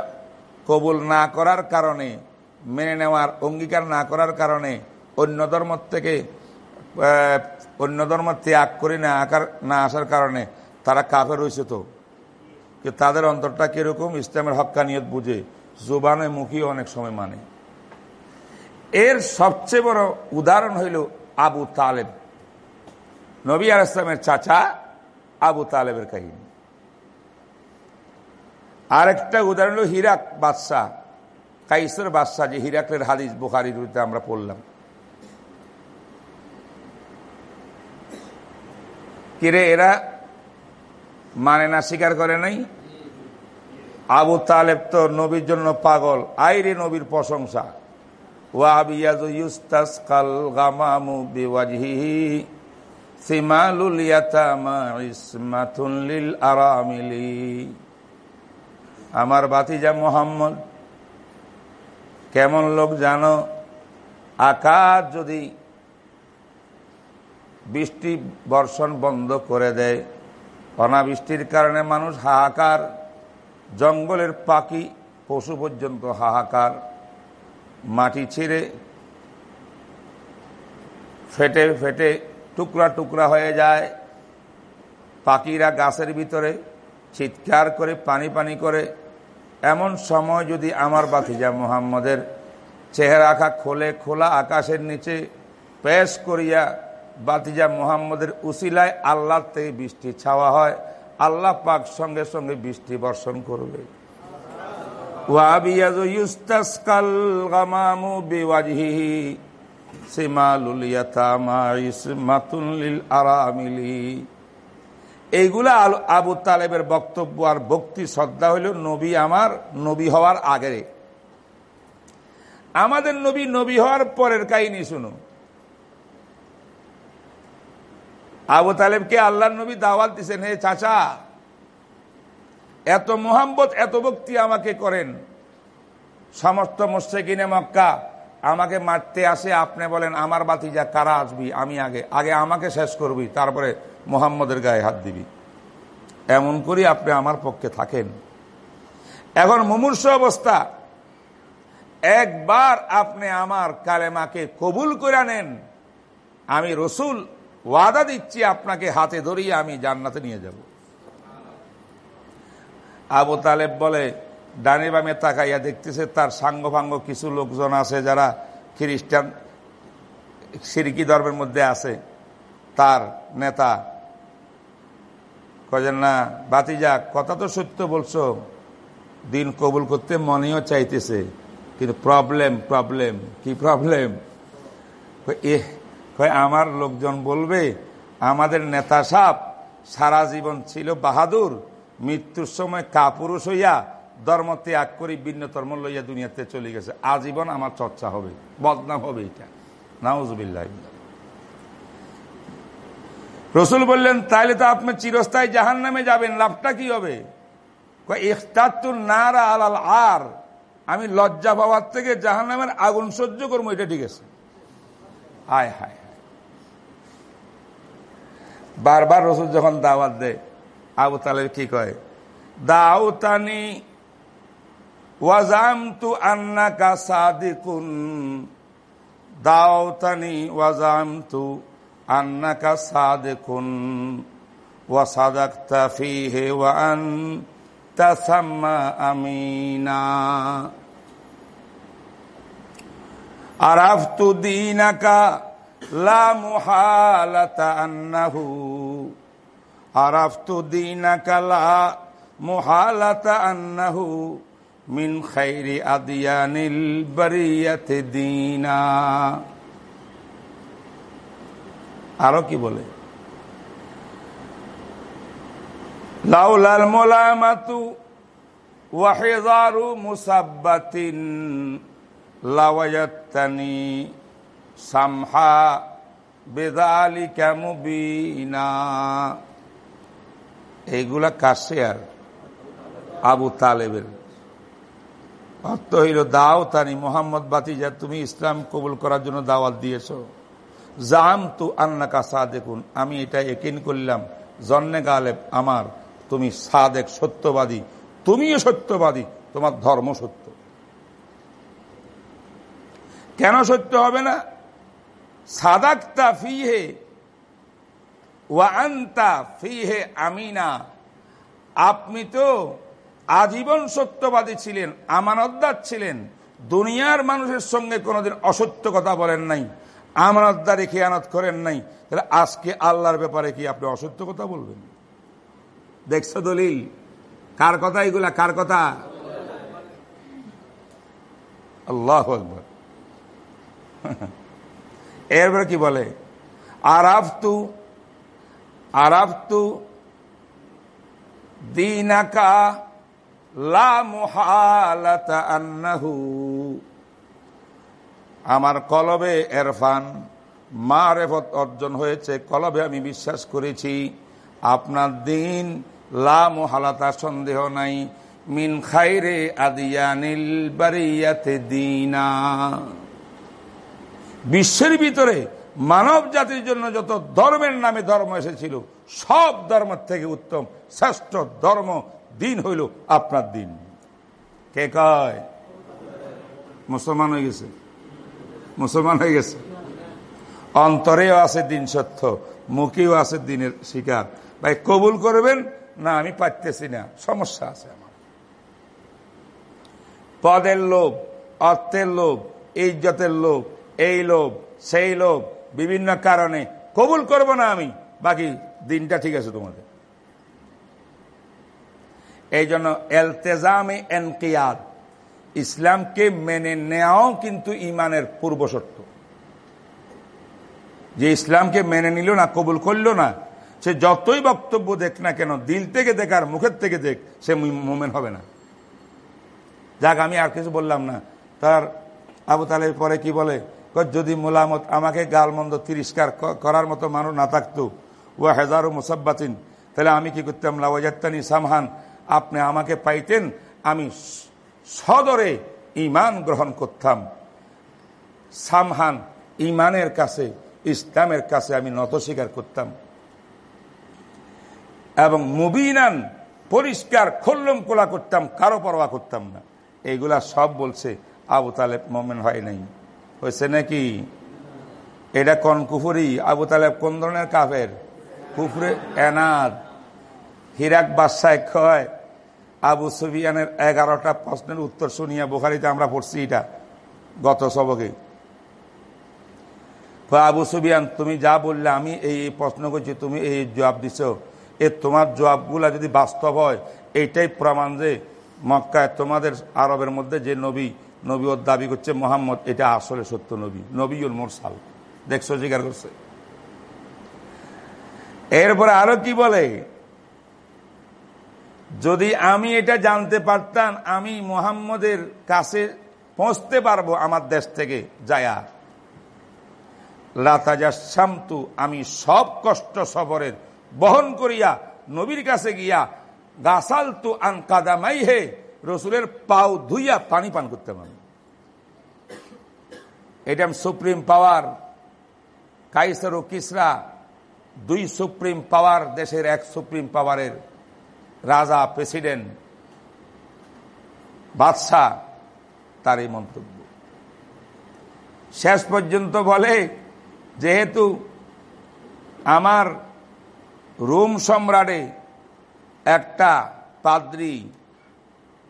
কবুল না করার কারণে, মেনে নেওয়ার, অঙ্গীকার না করার কারণে, অন্য ধর্ম থেকে অন্য ধর্ম ত্যাগ করে না আকার, না আসার কারণে তারা কাফের হয়েছে তো। তাদের অন্তরটা কীরকম? ইসলামের হক্কানিয়ত বুঝে, জোবানে মুখী অনেক সময় মানে। এর সবচেয়ে বড় উদাহরণ হইল আবু তালেব। নবী আর ইসলামের চাচা আবু তালেবের কাহিনী। আরেকটা উদাহরণ হল হিরাক বাদশাহ, কাইসের বাদশাহ, যে হিরাকের হাদিস বুখারির আমরা পড়লাম। কিরে, এরা মানে না স্বীকার করে নাই? আবু তালেব তো নবীর জন্য পাগল। আইরে নবীর প্রশংসা। আমার বাতিজা মোহাম্মদ, কেমন লোক জানো? আকাশ যদি বৃষ্টি বর্ষণ বন্ধ করে দেয়, অনাবৃষ্টির কারণে মানুষ হাহাকার, জঙ্গলের পাখি পশু পর্যন্ত হাহাকার। মাটি ছিঁড়ে ফেটে ফেটে টুকরা টুকরা হয়ে যায়। পাখিরা গাছের ভিতরে চিৎকার করে, পানি পানি করে। এমন সময় যদি আমার বাতিজা মোহাম্মদের চেহারা আঁকা খোলে, খোলা আকাশের নিচে পেশ করিয়া বাতিজা মোহাম্মদের উসিলায় আল্লাহ থেকে বৃষ্টি ছাওয়া হয়, আল্লাহ পাক সঙ্গে সঙ্গে বৃষ্টি বর্ষণ করবে। এইগুলা আবু তালেবের বক্তব্য আর ভক্তি শ্রদ্ধা হইল নবী আমার নবী হওয়ার আগে আমাদের নবী নবী হওয়ার পরের কাহিনী শুনো। আবু তালেবকে আল্লাহ নবী দাওয়াত দিচ্ছেন হে চাচা এত মোহাম্মত এত ভক্তি আমাকে করেন। সমস্ত মুস্তেকিনে মক্কা আমাকে মারতে আসে, আপনি বলেন, আমার বাতি যা কারা আসবি? আমি আগে আগে আমাকে শেষ করবি, তারপরে মোহাম্মদের গায়ে হাত দিবি। এমন করি আপনি আমার পক্ষে থাকেন। এখন মুমূর্ষ অবস্থা। একবার আপনি আমার কালেমাকে কবুল করে নেন, আমি রসুল ওয়াদা দিচ্ছি, আপনাকে হাতে ধরিয়ে আমি জান্নাতে নিয়ে যাব। আবু তালেব বলে ডানে বামে তাকাইয়া দেখতেছে, তার সাঙ্গভাঙ্গ কিছু লোকজন আছে যারা খ্রিস্টান সিরকি ধর্মের মধ্যে আছে। তার নেতা কয়েন না? বাতিজা কথা তো সত্য বলছো। দিন কবুল করতে মনেও চাইতেছে। কিন্তু প্রবলেম প্রবলেম, কি প্রবলেম? এ আমার লোকজন বলবে, আমাদের নেতা সাপ সারা জীবন ছিল বাহাদুর মৃত্যুর সময় কাপুরুষ হইয়া ধর্ম ত্যাগ করি, ভিন্ন ধর্ম লইয়া দুনিয়াতে চলে গেছে। আজীবন আমার চর্চা হবে, বদনাম হবে এটা। নাউজবিল্লাহ। রসুল বললেন, তাইলে তো আপনি চিরস্থায়ী জাহান নামে যাবেন, লাভটা কি হবে? নারা আলাল আর, আমি লজ্জা পাওয়ার থেকে জাহান নামের আগুন সহ্য করব, এটা ঠিক আছে। হায় হায়। বারবার রসুল যখন দাওয়াত দেয় আবু তালের কি কয়? দাউতানি ওয়াজামতু আন্নাকা সাদিকুন। দাউতানি ওয়াজামতু আন্নাকা সাদিকুন। ওয়াসাদাকতা ফিহি ওয়া আনতা সাম্মা আমিনা। আরাফতু দীনাকা লা মুহালাতা আন্নাহু। আরাফতু দীনাকা লা মুহালাতা আন্নাহু মিন খাইরি আদিয়ানিল বারিয়াতে দিনা। আরও কি বলে? লাউলাল মোলামাতু ওয়াহেদারু মুসাব্বাতিন লাওয়ায়াত্তানি সামহা বেদালিকা মুবিনা। এইগুলা কাছে আর আবু তালেবের। অর্থ হইল, দাও তানি মোহাম্মদ বাতিজা, তুমি ইসলাম কবুল করার জন্য দাওয়াত দিয়েছ। জাম তু আন্নাকা দেখুন আমি এটা একিন করলাম জন্নে গালেব আমার, তুমি সাদেক সত্যবাদী, তুমিও সত্যবাদী, তোমার ধর্ম সত্য। কেন সত্য হবে না? সাদাক্তা ফিহে ওয়ান্তা আমিনা। আপনি তো আজীবন সত্যবাদী ছিলেন, আমানতদার ছিলেন। দুনিয়ার মানুষের সঙ্গে কোনোদিন অসত্য কথা বলেন নাই, আমানতদারি খেয়ানত করেন নাই। তাহলে আজকে আল্লাহর ব্যাপারে কি আপনি অসত্য কথা বলবেন? দেখছ দলিল? কার কথা এগুলা? কার কথা? আল্লাহ এরপরে কি বলে? আরাফতু আরাফতু দিনাকা আমার কলবে এরফান মারেফত অর্জন হয়েছে, কলবে আমি বিশ্বাস করেছি। আপনার দিন লা মহালাতা, সন্দেহ নাই। মিন খাইরে আদিয়ানিল বারিয়াতে দিনা। বিশ্বের ভিতরে মানব জাতির জন্য যত ধর্মের নামে ধর্ম এসেছিল, সব ধর্মের থেকে উত্তম, শ্রেষ্ঠ ধর্ম দিন হইল আপনার দিন। কে কয়? মুসলমান হয়ে গেছে? মুসলমান হয়ে গেছে? অন্তরেও আছে দিন সত্য, মুখেও আছে দিনের শিকার। ভাই, কবুল করবেন? না, আমি পারতেছি না, সমস্যা আছে আমার। পদের লোভ, অর্থের লোভ, ইজ্জতের লোভ, এই লোভ, সেই লোভ বিভিন্ন কারণে। কবুল করব না আমি। বাকি দিনটা ঠিক আছে তোমাদের। এই জন্য এলতেজামে এনকিয়াদ। ইসলামকে মেনে নেওয়াও কিন্তু ইমানের পূর্ব শর্ত। যে ইসলামকে মেনে নিল না, কবুল করল না, সে যতই বক্তব্য দেখ না কেন, দিল থেকে দেখ আর মুখের থেকে দেখ, সে মোমেন হবে না। যাক, আমি আর কিছু বললাম না। তার আবু তালের পরে কি বলে? যদি মোলামত আমাকে গালমন্দ তিরস্কার করার মতো মানুষ না থাকতো ও হেজারো মুসাব্বাতিন, তাহলে আমি কি করতাম? লাওয়াজাত্তানি সামহান, আপনি আমাকে পাইতেন, আমি সদরে ইমান গ্রহণ করতাম। সামহান ইমানের কাছে, ইসলামের কাছে আমি নত স্বীকার করতাম। এবং মুবিনান, পরিষ্কার, খোল্লম কোলা করতাম, কারও পরোয়া করতাম না। এইগুলা সব বলছে আবু তালেব, মোমেন হয় নাই। হয়েছে নাকি? এটা কোন কুফুরি? আবু তালেব কোন ধরনের কাফের? কুফরে এনাদ হিরাক বাদশাহ কয়, আবু সুবিয়ানের এগারোটা প্রশ্নের উত্তর শুনিয়া বোখারিতে আমরা পড়ছি এটা, গত সবকে। আবু সুবিয়ান তুমি যা বললে আমি এই প্রশ্ন করছি, তুমি এই জবাব দিছ। এ তোমার জবাবগুলা যদি বাস্তব হয় এইটাই প্রমাণ যে মক্কায় তোমাদের আরবের মধ্যে যে নবী নবী ওর দাবি করছে, মোহাম্মদ, এটা আসলে সত্য নবী নবী ওর মোরসাল। দেখছ স্বীকার করছে। এরপরে আরও কি বলে? যদি আমি এটা জানতে পারতাম, আমি মোহাম্মদের কাছে পৌঁছতে পারব আমার দেশ থেকে যায়া। লাতাজা শামতু আমি সব কষ্ট সফরের বহন করিয়া নবীর কাছে গিয়া গাছাল তু আন কাদামাই হে রসুলের পাও ধুইয়া পানি পান করতে পারি এটা সুপ্রিম পাওয়ার। কাইসার ও কিসরা দুই সুপ্রিম পাওয়ার, দেশের এক সুপ্রিম পাওয়ারের রাজা, প্রেসিডেন্ট, বাদশাহ, তার এই মন্তব্য। শেষ পর্যন্ত বলে, যেহেতু আমার রোম সম্রাটে একটা পাদ্রি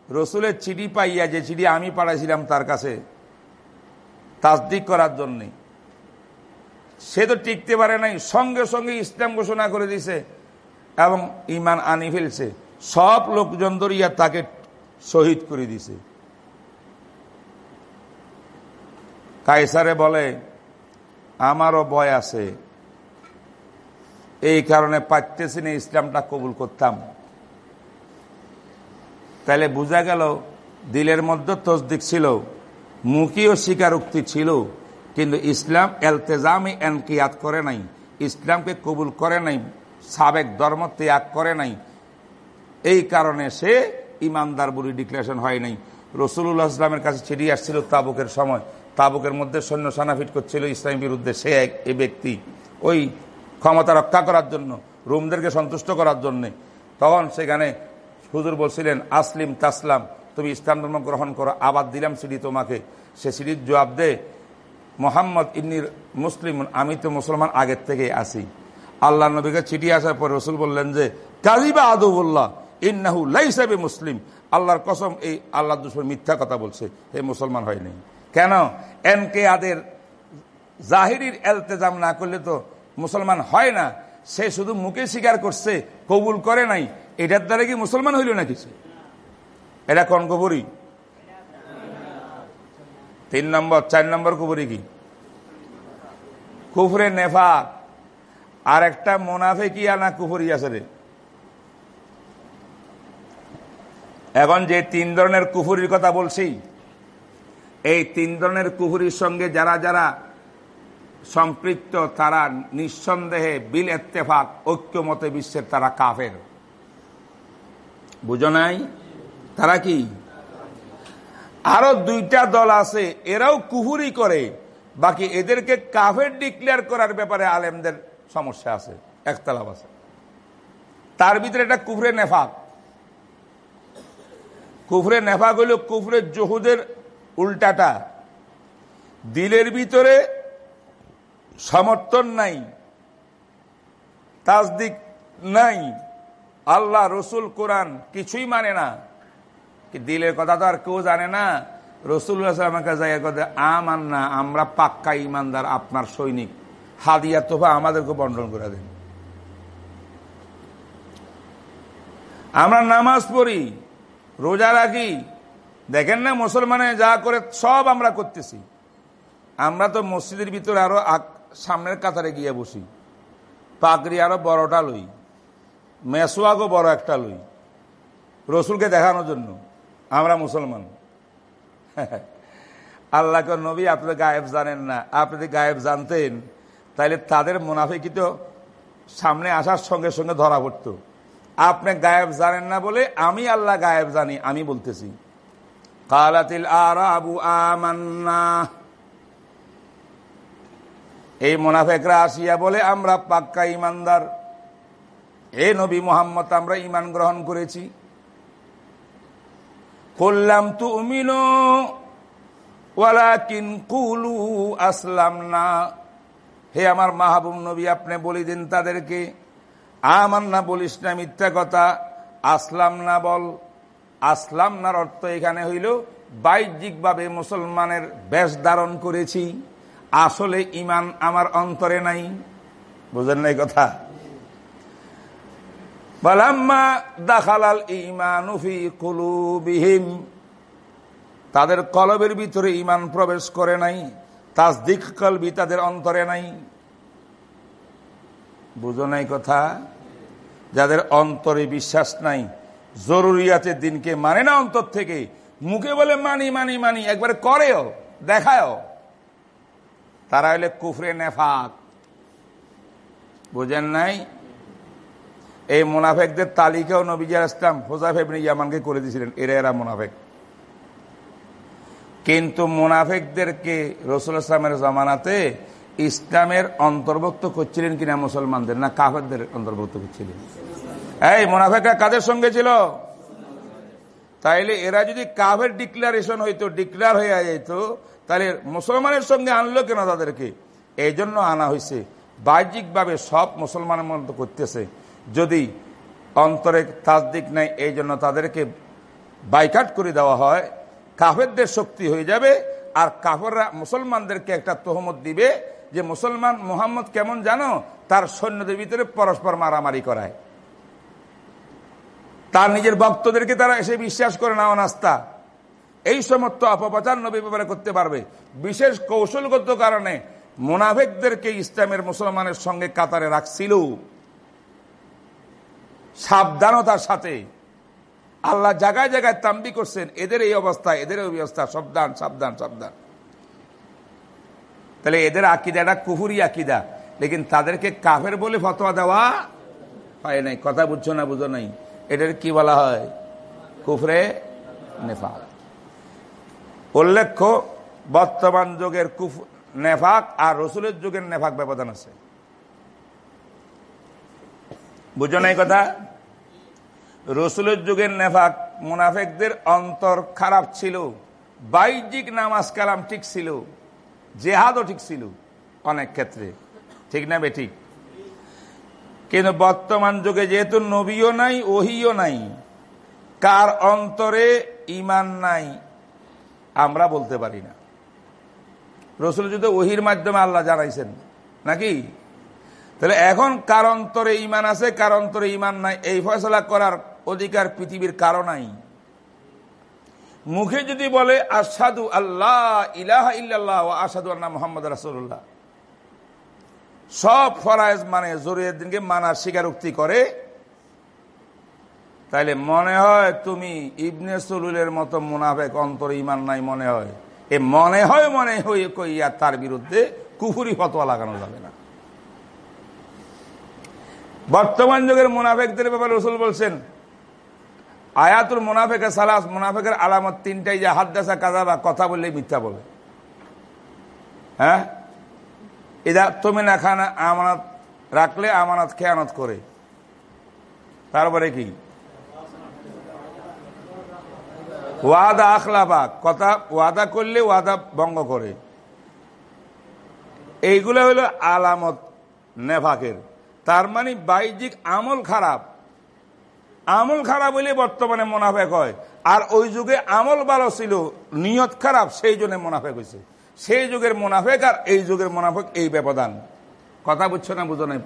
রসুলের চিঠি পাইয়া যে চিঠি আমি পাঠাইছিলাম তার কাছে তাসদিক করার জন্যে। সে তো টিকতে পারে নাই, সঙ্গে সঙ্গে ইসলাম ঘোষণা করে দিছে এবং ইমান আনি ফেলছে। সব লোকজন ধরিয়া তাকে শহীদ করে দিছে। কাইসারে বলে, আমারও বয় আছে। এই কারণে পাইতেছি না ইসলামটা কবুল করতাম। তাহলে বোঝা গেল, দিলের মধ্যে তসদিক ছিল। মুখীয় স্বীকারোক্তি ছিল, কিন্তু ইসলাম এলতেজামি এনকিয়াত করে নাই, ইসলামকে কবুল করে নাই, সাবেক ধর্ম ত্যাগ করে নাই। এই কারণে সে ইমানদার বলে ডিক্লারেশন হয় নাই। রসুল্লাহ ইসলামের কাছে চিঠি আসছিল তাবুকের সময়। তাবুকের মধ্যে সৈন্য সানাফিট করছিল ইসলামের বিরুদ্ধে সে এক, এ ব্যক্তি। ওই ক্ষমতা রক্ষা করার জন্য, রোমদেরকে সন্তুষ্ট করার জন্যে। তখন সেখানে হুজুর বলছিলেন, আসলিম তাসলাম তুমি ইসলাম ধর্ম গ্রহণ করো আবার দিলাম সিডি তোমাকে। সে সিডির জবাব দে, মোহাম্মদ ইন্নির মুসলিম, আমি তো মুসলমান আগের থেকে আসি আল্লাহ নবীকে চিঠি আসার পর রসুল বললেন যে কাজিবা আদুবুল্লাহ ইন্নাহু লাইসাবে মুসলিম আল্লাহর কসম, এই আল্লাহ দুশ্মন মিথ্যা কথা বলছে, হে মুসলমান হয়নি। কেন? এন কে আদের জাহিরির এলতেজাম না করলে তো মুসলমান হয় না। সে শুধু মুখে স্বীকার করছে, কবুল করে নাই। এটার দ্বারা কি মুসলমান হইল না কিছু এটা কোন কবরই তিন নম্বর, চার নম্বর কবরি কি? কুফরে নেফা আর একটা মোনাফে কি আনা কুফরি আছে রে। এখন যে তিন ধরনের কুফুরির কথা বলছি, এই তিন ধরনের কুফুরির সঙ্গে যারা যারা সম্পৃক্ত, তারা নিঃসন্দেহে বিল এত্তেফাক ঐক্যমতে বিশ্বের তারা কাফের। বুঝো নাই? তারা কি? আরও দুইটা দল আছে, এরাও কুহুরি করে। বাকি এদেরকে কাফের ডিক্লেয়ার করার ব্যাপারে আলেমদের সমস্যা আছে একতলাপ আছে। তার ভিতরে একটা কুফরে নেফাক। কুফরে নেফাক হইল কুফরে জহুদের উল্টাটা। দিলের ভিতরে সমর্থন নাই তাজদিক নাই। আল্লাহ, রসুল, কোরআন কিছুই মানে না। দিলের কথা তো আর কেউ জানে না? রসুল্লাহামকে জায়গা আমরা পাক্কা ইমানদার আপনার সৈনিক। তোফা করে দেন। আমরা নামাজ পড়ি, রোজা রাখি। দেখেন না, মুসলমানে যা করে সব আমরা করতেছি। আমরা তো মসজিদের ভিতরে আরও সামনের কাতারে গিয়ে বসি। পাগড়ি আরও বড়টা লই, মেসোয়াগও বড় একটা লই। রসুলকে দেখানোর জন্য। আমরা মুসলমান। আল্লাহকে নবী আপনি গায়েব জানেন না। আপনি যদি গায়েব জানতেন তাহলে তাদের মুনাফিকিত সামনে আসার সঙ্গে সঙ্গে ধরা পড়তো। আপনি গায়েব জানেন না বলে আমি আল্লাহ গায়েব জানি, আমি বলতেছি। কালাতিল আরাবু আমান্না। এই মোনাফেকরা আসিয়া বলে, আমরা পাক্কা ইমানদার। এ নবী মোহাম্মদ, আমরা ইমান গ্রহণ করেছি। করলাম তু উমিনো ওয়ালাকিন কুলু আসলাম না হে আমার মাহবুব নবী, আপনি বলি দিন তাদেরকে আমার না বলিস না মিথ্যা কথা আসলাম না বল। আসলাম নার অর্থ এখানে হইল, বাহ্যিকভাবে মুসলমানের বেশ ধারণ করেছি, আসলে ইমান আমার অন্তরে নাই। বুঝেন নাই কথা? দাখালাল তাদের কলবের ভিতরে ইমান প্রবেশ করে নাই তাজদিক কলবি তাদের অন্তরে নাই। বুঝো নাই কথা? যাদের অন্তরে বিশ্বাস নাই জরুরিয়াতের দিনকে মানে না অন্তর থেকে? মুখে বলে মানি মানি মানি, একবারে করেও, দেখায়ও। তারা হলে কুফরে নেফাক। বুঝেন নাই? এই মোনাফেকদের তালিকাও নবীজার ইসলাম হোজাফেবনি ইয়ামানকে করে দিয়েছিলেন। এরা এরা মোনাফেক। কিন্তু মুনাফেকদেরকে রসুল ইসলামের জমানাতে ইসলামের অন্তর্ভুক্ত করছিলেন কিনা মুসলমানদের, না কাফেরদের অন্তর্ভুক্ত করছিলেন? এই মোনাফেকরা কাদের সঙ্গে ছিল? তাইলে এরা যদি কাফের ডিক্লারেশন হইতো, ডিক্লার হয়ে যেত তাহলে মুসলমানের সঙ্গে আনলো কেন তাদেরকে? এই জন্য আনা হয়েছে বাহ্যিকভাবে সব মুসলমানের মতো করতেছে। যদি অন্তরে তাজদিক নাই, এই জন্য তাদেরকে বাইকাট করে দেওয়া হয়, কাফেরদের শক্তি হয়ে যাবে, আর কাফররা মুসলমানদেরকে একটা তহমত দিবে যে মুসলমান মোহাম্মদ কেমন জানো? তার সৈন্যদের ভিতরে পরস্পর মারামারি করায়। তার নিজের ভক্তদেরকে তারা এসে বিশ্বাস করে না অনাস্তা এই সমস্ত অপপ্রচার নবী ব্যাপারে করতে পারবে। বিশেষ কৌশলগত কারণে মোনাভেকদেরকে ইসলামের মুসলমানের সঙ্গে কাতারে রাখছিল। সাবধানতার সাথে। আল্লাহ জায়গায় জায়গায় তাম্বি করছেন, এদের এই অবস্থা, এদের এই অবস্থা, সাবধান সাবধান সাবধান। তাহলে এদের আকিদা, এটা কুহুরি আকিদা, লেকিন তাদেরকে কাফের বলে ফতোয়া দেওয়া হয় নাই। কথা বুঝছ না বুঝো নাই? এটার কি বলা হয়? কুফরে নেফাক। উল্লেখ্য, বর্তমান যুগের কুফ, নেফাক আর রসুলের যুগের নেফাক ব্যবধান আছে। বুঝো নাই কথা? রসুলের যুগের নেফাক মুনাফেকদের অন্তর খারাপ ছিল। বাহ্যিক নামাজ কালাম ঠিক ছিল। জেহাদও ঠিক ছিল অনেক ক্ষেত্রে। ঠিক না বে ঠিক? কিন্তু বর্তমান যুগে যেহেতু নবীও নাই, ওহিও নাই, কার অন্তরে ইমান নাই, আমরা বলতে পারি না। রসুল যদি ওহির মাধ্যমে আল্লাহ জানাইছেন, নাকি? তাহলে এখন কার ইমান আছে, কার ইমান নাই, এই ফয়সলা করার অধিকার পৃথিবীর কারও নাই। মুখে যদি বলে আসাদু আল্লাহ ইলাহা ইল্লাল্লাহ আসাদু আল্লাহ মোহাম্মদ রাসুল্লাহ সব ফরায়জ মানে জরুরের দিনকে মানার স্বীকারোক্তি করে, তাইলে মনে হয় তুমি ইবনে সলুলের মতো মুনাফেক, অন্তর ইমান নাই মনে হয়। এ মনে হয় মনে হয়ে কইয়া তার বিরুদ্ধে কুফুরি ফতোয়া লাগানো যাবে না। বর্তমান যুগের মোনাফেকদের ব্যাপারে রসুল বলছেন, আয়াতুল মুনাফেকের সালাস, মুনাফেকের আলামত তিনটাই যে হাত দেশা কাজা বা কথা বললেই মিথ্যা বলে। হ্যাঁ? এদা তুমি না খানা আমানত, রাখলে আমানত, খেয়ানত করে। তারপরে কি? ওয়াদা আখলাফা, কথা ওয়াদা করলে ওয়াদা ভঙ্গ করে। এইগুলো হলো আলামত নেফাকের। তার মানে বাইজিক আমল খারাপ। আমল খারাপ হইলে বর্তমানে মোনাফেক হয়। আর ওই যুগে আমল ভালো ছিল, নিয়ত খারাপ, সেই জন্য মোনাফেক হয়েছে সেই যুগের মোনাফেক আর এই যুগের মোনাফেক এই ব্যবধান। কথা বুঝছ না বুঝো নাই?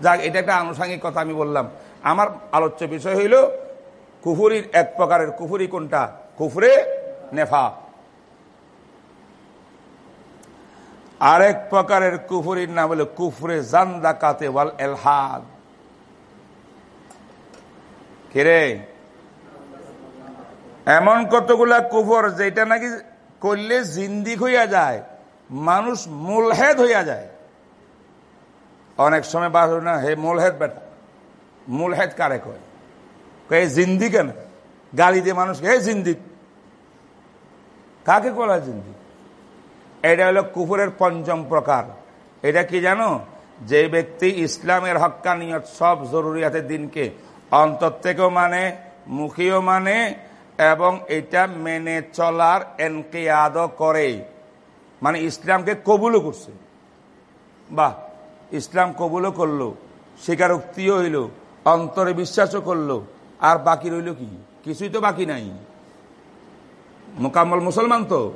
যাক, এটা একটা আনুষাঙ্গিক কথা আমি বললাম। আমার আলোচ্য বিষয় হইল, কুফুরির এক প্রকারের কুফুরি কোনটা? কুফরে নেফা আরেক প্রকারের কুফুরির নাম হলো কুফরে জান্দা কাতে ওয়াল এলহাদ। কিরে এমন কতগুলা কুফর যেটা নাকি করলে জিন্দিক হইয়া যায়, মানুষ মূলহেদ হইয়া যায়। অনেক সময় বার না, হে মূলহেদ বেটা, মূলহেদ কারে কয়? জিন্দি কেন? গালি দিয়ে মানুষকে, হে জিন্দিক কাকে কলা জিন্দিক এটা হলো কুকুরের পঞ্চম প্রকার। এটা কি জানো? যে ব্যক্তি ইসলামের হক্কানিয়ত সব জরুরিয়াতের দিনকে অন্তর থেকেও মানে মুখীয় মানে এবং এটা মেনে চলার এনকেয়াদ করে। মানে ইসলামকে কবুলও করছে। বাহ, ইসলাম কবুলও করল, স্বীকারোক্তিও হইল, অন্তরে বিশ্বাসও করল। আর বাকি রইল কি? কিছুই তো বাকি নাই। মোকাম্মল মুসলমান তো।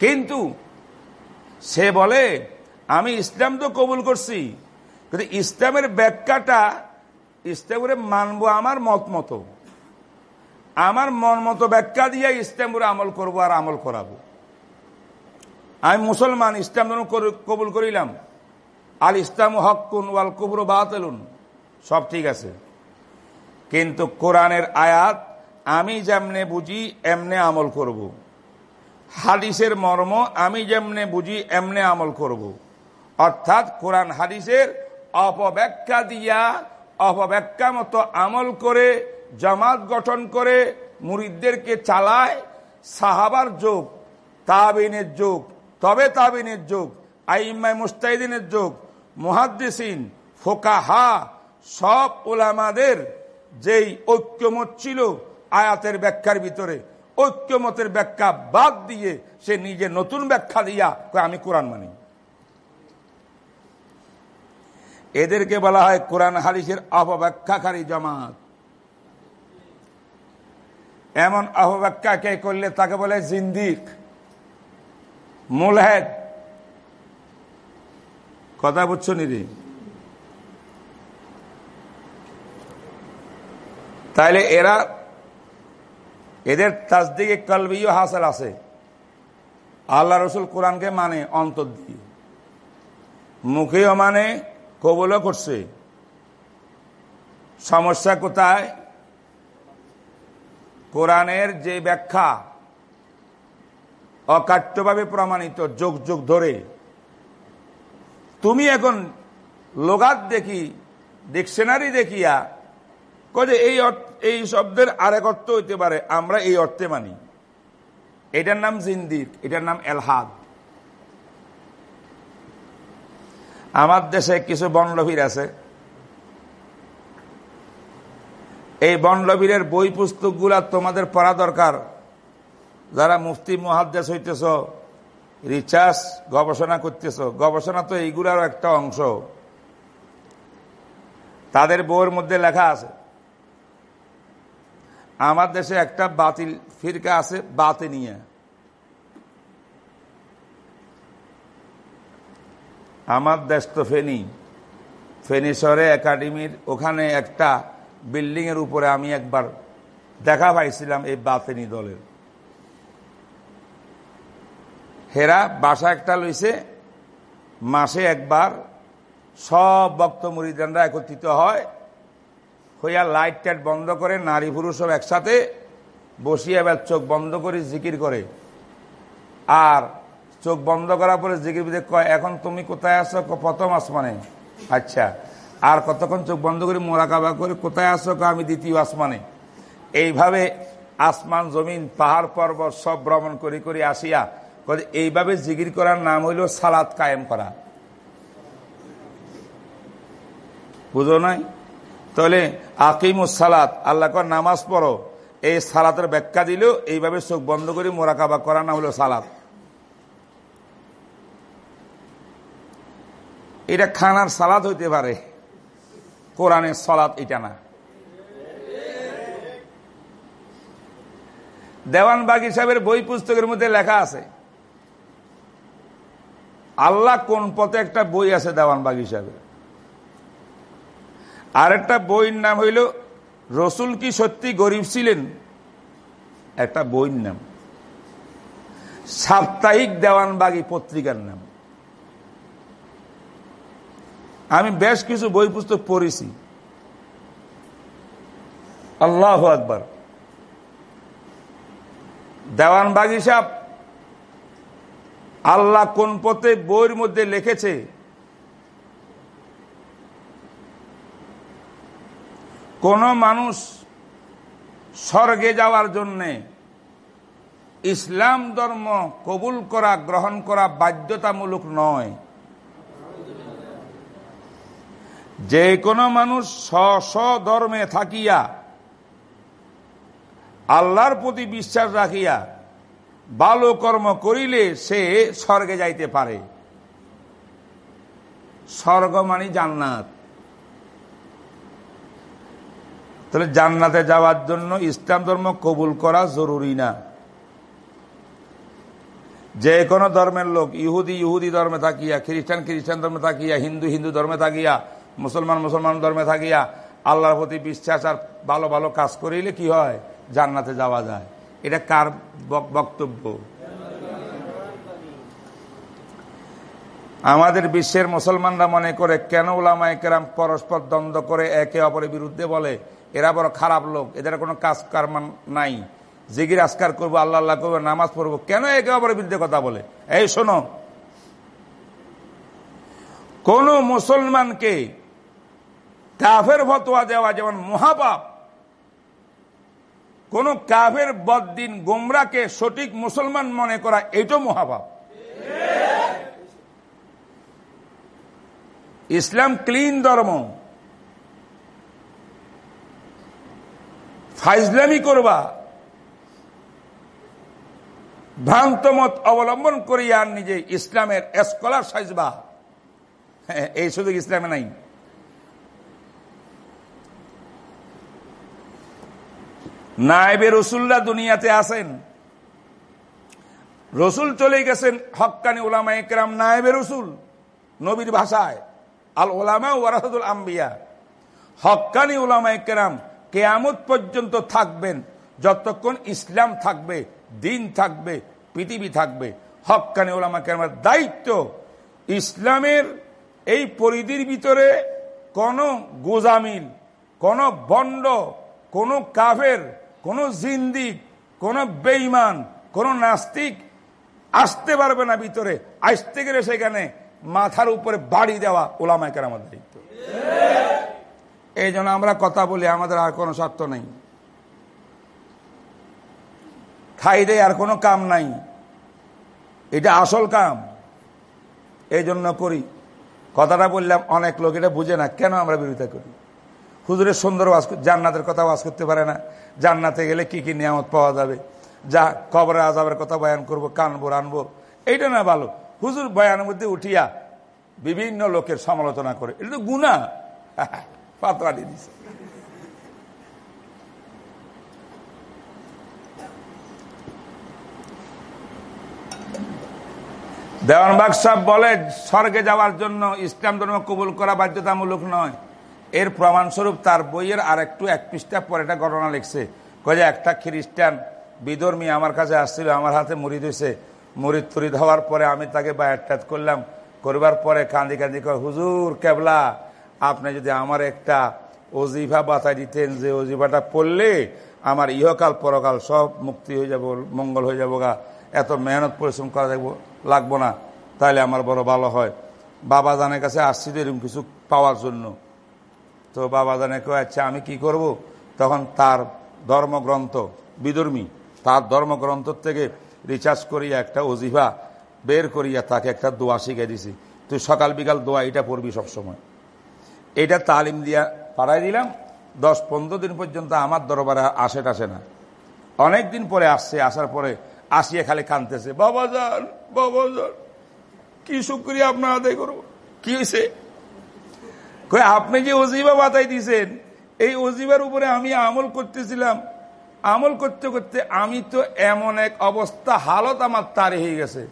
কিন্তু সে বলে, আমি ইসলাম তো কবুল করছি, কিন্তু ইসলামের ব্যাখ্যাটা, ইসলামরে মানবো আমার মত মতো। আমার মন মতো ব্যাখ্যা দিয়ে ইসলামরে আমল করব আর আমল করাবো। আমি মুসলমান, ইসলাম কবুল করিলাম। আল ইসলাম হকুন ওয়াল কুবর বাতেলুন। সব ঠিক আছে। কিন্তু কোরআনের আয়াত, আমি যেমনে বুঝি, এমনে আমল করব। হাদিসের মর্ম আমি যেমনে বুঝি, এমনে আমল করব। অর্থাৎ কোরআন হাদিসের অপব্যাখ্যা দিয়া, অপব্যাখ্যা মতো আমল করে, জামাত গঠন করে, মুরিদদেরকে চালায়, সাহাবার যোগ তাবিনের যোগ, তবে তাবিনের যোগ আইমাই মুস্তাহিদিনের যুগ, মুহাদ্দিসিন, ফোকাহা, সব ওলামাদের যেই ঐক্যমত ছিল আয়াতের ব্যাখ্যার ভিতরে ঐক্যমতের ব্যাখ্যা বাদ দিয়ে সে নিজে নতুন ব্যাখ্যা দিয়া আমি কোরআন মানি। এদেরকে বলা হয় কোরআন হারিসের অপব্যাখ্যাকারী জমাত। এমন অপব্যাখ্যা কে করলে তাকে বলে জিন্দিক, মুলহেদ। কথা বুঝছ নিদি তাইলে এরা এদের তাজদিকে কলবিও হাসেল আছে। আল্লাহ রসুল কোরআনকে মানে অন্তর দিয়ে। মুখেও মানে কবলও করছে। সমস্যা কোথায়? কোরআনের যে ব্যাখ্যা অকাট্যভাবে প্রমাণিত যোগ যোগ ধরে, তুমি এখন লোগাত দেখি, ডিকশনারি দেখিয়া কয়ে এই এই শব্দের আরেক অর্থ হইতে পারে, আমরা এই অর্থে মানি। এটার নাম জিন্দির এটার নাম এলহাদ। আমার দেশে কিছু বনলভীর আছে। এই বন্ডভীরের বই পুস্তকগুলা তোমাদের পড়া দরকার। যারা মুফতি মহাদ্দেশ হইতেছ রিচার্জ গবেষণা করতেছ, গবেষণা তো এইগুলারও একটা অংশ। তাদের বইয়ের মধ্যে লেখা আছে আমার দেশে একটা বাতিল ফিরকা আছে, বাতে নিয়ে। আমার দেশ তো ফেনি। ফেনি শহরে একাডেমির ওখানে একটা বিল্ডিং এর উপরে আমি একবার দেখা পাইছিলাম এই বাতেনি দলের। হেরা বাসা একটা লইছে, মাসে একবার সব বক্ত মুরিদানরা একত্রিত হয় হইয়া লাইট টাইট বন্ধ করে, নারী পুরুষ সব একসাথে বসিয়ে এবার চোখ বন্ধ করে, জিকির করে। আর চোখ বন্ধ করার পরে জিকির বিদে কয়, এখন তুমি কোথায় আসো প্রথম আসমানে। আচ্ছা আর কতক্ষণ চোখ বন্ধ করে, মোরাকাবা করে, কোথায় আসো আমি দ্বিতীয় আসমানে। এইভাবে আসমান, জমিন, পাহাড়, পর্বত সব ভ্রমণ করি, করে আসিয়া এইভাবে জিকির করার নাম হইল সালাদ কায়েম করা। বুঝো নাই? তাহলে আকিম সালাত, আল্লাহ কর নামাজ পড়ো। এই সালাতের ব্যাখ্যা দিল এইভাবে চোখ বন্ধ করে মোরাকাবা করার নাম হলো সালাত। এটা খানার সালাদ হইতে পারে। কোরআনের সালাদ এটা না। দেওয়ানবাগ হিসাবের বই পুস্তকের মধ্যে লেখা আছে, আল্লাহ কোন পথে একটা বই আছে দেওয়ানবাগ হিসাবে। আর একটা বইয়ের নাম হইল, রসুল কি সত্যি গরিব ছিলেন? একটা বইয়ের নাম। সাপ্তাহিক দেওয়ানবাগী পত্রিকার নাম। আমি বেশ কিছু বই পুস্তক পড়েছি। আল্লাহ আকবর। দেওয়ান বাগি সাহ আল্লাহ কোন পথে বইয়ের মধ্যে লিখেছে? কোন মানুষ স্বর্গে যাওয়ার জন্যে ইসলাম ধর্ম কবুল করা, গ্রহণ করা বাধ্যতামূলক নয়। যে কোনো মানুষ স্ব ধর্মে থাকিয়া, আল্লাহর প্রতি বিশ্বাস রাখিয়া ভালো কর্ম করিলে সে স্বর্গে যাইতে পারে। স্বর্গ মানে জান্নাত। তাহলে জান্নাতে যাওয়ার জন্য ইসলাম ধর্ম কবুল করা জরুরি না। যে কোনো ধর্মের লোক, ইহুদি ইহুদি ধর্মে থাকিয়া, খ্রিস্টান খ্রিস্টান ধর্মে থাকিয়া, হিন্দু হিন্দু ধর্মে থাকিয়া, মুসলমান মুসলমান ধর্মে থাকিয়া, আল্লাহর প্রতি বিশ্বাস আর ভালো ভালো কাজ করিলে কি হয়? জান্নাতে যাওয়া যায়। এটা কার বক্তব্য? আমাদের বিশ্বের মুসলমানরা মনে করে, কেন ওলামাইকেরাম পরস্পর দ্বন্দ্ব করে একে অপরের বিরুদ্ধে বলে? এরা বড় খারাপ লোক, এদের কোনো কাজ কারমান নাই। জিগির আসকার করব, আল্লাহ আল্লাহ করব, নামাজ পড়ব। কেন একে অপরের বিরুদ্ধে কথা বলে? এই শোনো। কোন মুসলমানকে কাফের ফতোয়া দেওয়া যেমন মহাপাপ, কোন কাফের বদিন গোমরাকে সঠিক মুসলমান মনে করা এটাও মহাপাপ। ইসলাম ক্লিন ধর্ম। ফাইজলামি করবা। ভ্রান্ত মত অবলম্বন করিয়া নিজে ইসলামের স্কলার সাইজবা হ্যাঁ, এই সুযোগ ইসলামে নাই। নায়েবে রসুল্লাহ দুনিয়াতে আসেন রসুল চলে গেছেন হকানি ওলামা একরাম নায়েবে রসুল নবীর ভাষায়। আল ওলামা ওয়ারাসুল আম্বিয়া। হকানি ওলামা একরাম কেয়ামত পর্যন্ত থাকবেন। যতক্ষণ ইসলাম থাকবে, দিন থাকবে, পৃথিবী থাকবে। হকানি ওলামা কেরামের দায়িত্ব, ইসলামের এই পরিধির ভিতরে কোন গোজামিল, কোন বন্ড, কোন কাফের, কোন জিন্দিক কোন বেইমান কোন নাস্তিক আসতে পারবে না ভিতরে। আসতে গেলে সেখানে মাথার উপরে বাড়ি দেওয়া ওলামাইকার আমার দায়িত্ব। এই জন্য আমরা কথা বলি, আমাদের আর কোনো স্বার্থ নেই। খাই আর কোনো কাম নাই। এটা আসল কাম। এই জন্য করি। কথাটা বললাম, অনেক লোক এটা বুঝে না, কেন আমরা বিরোধিতা করি? হুজুরের সুন্দর ওয়াজ জান্নাতের কথা ওয়াজ করতে পারে না। জান্নাতে গেলে কি কি নিয়ামত পাওয়া যাবে? যা কবরে আজাবের কথা বয়ান করব, কানবো, রানবো, এইটা না ভালো। হুজুর বয়ানের মধ্যে উঠিয়া বিভিন্ন লোকের সমালোচনা করে। এটা তো গুণা পাতোয়াটি দিছে। দেওয়ানবাগ সাহেব বলে, স্বর্গে যাওয়ার জন্য ইসলাম ধর্ম কবুল করা বাধ্যতামূলক নয়। এর প্রমাণস্বরূপ তার বইয়ের আর একটু এক পৃষ্ঠা পরে একটা ঘটনা লিখছে। কয়ে একটা খ্রিস্টান বিধর্মী আমার কাছে আসছিল, আমার হাতে মুড়ি দিয়েছে মুড়ি তুড়ি হওয়ার পরে আমি তাকে বায়াটাত করলাম। করবার পরে কান্দি কান্দি কয়, হুজুর, কেবলা। আপনি যদি আমার একটা অজিফা বাতাই দিতেন যে অজিফাটা পড়লে আমার ইহকাল, পরকাল সব মুক্তি হয়ে যাব, মঙ্গল হয়ে যাব গা। এত মেহনত, পরিশ্রম করা যাব লাগবো না। তাহলে আমার বড় ভালো হয়। বাবা জানের কাছে আসছি তো এরকম কিছু পাওয়ার জন্য। তো বাবা জানে কেউ আচ্ছা আমি কি করব? তখন তার ধর্মগ্রন্থ বিধর্মী তার ধর্মগ্রন্থ থেকে রিচার্জ করিয়া একটা অজিফা বের করিয়া তাকে একটা দোয়া শিখে দিছি। তুই সকাল বিকাল দোয়া এটা পড়বি সবসময়। এটা তালিম দিয়া পাড়াই দিলাম। দশ পনেরো দিন পর্যন্ত আমার দরবারে আসে টাসে না। অনেক দিন পরে আসছে, আসার পরে আসিয়া খালি কানতেছে বাবা যান বাবা যান, কি শুক্রিয়া আপনার আদায় করব, কি হয়েছে আপনি যে অজিবা বাতাই দিয়েছেন এই অজিবার উপরে আমি আমল করতেছিলাম। আমল করতে করতে আমি তো এমন এক অবস্থা, হালত আমার তারে হয়ে গেছে।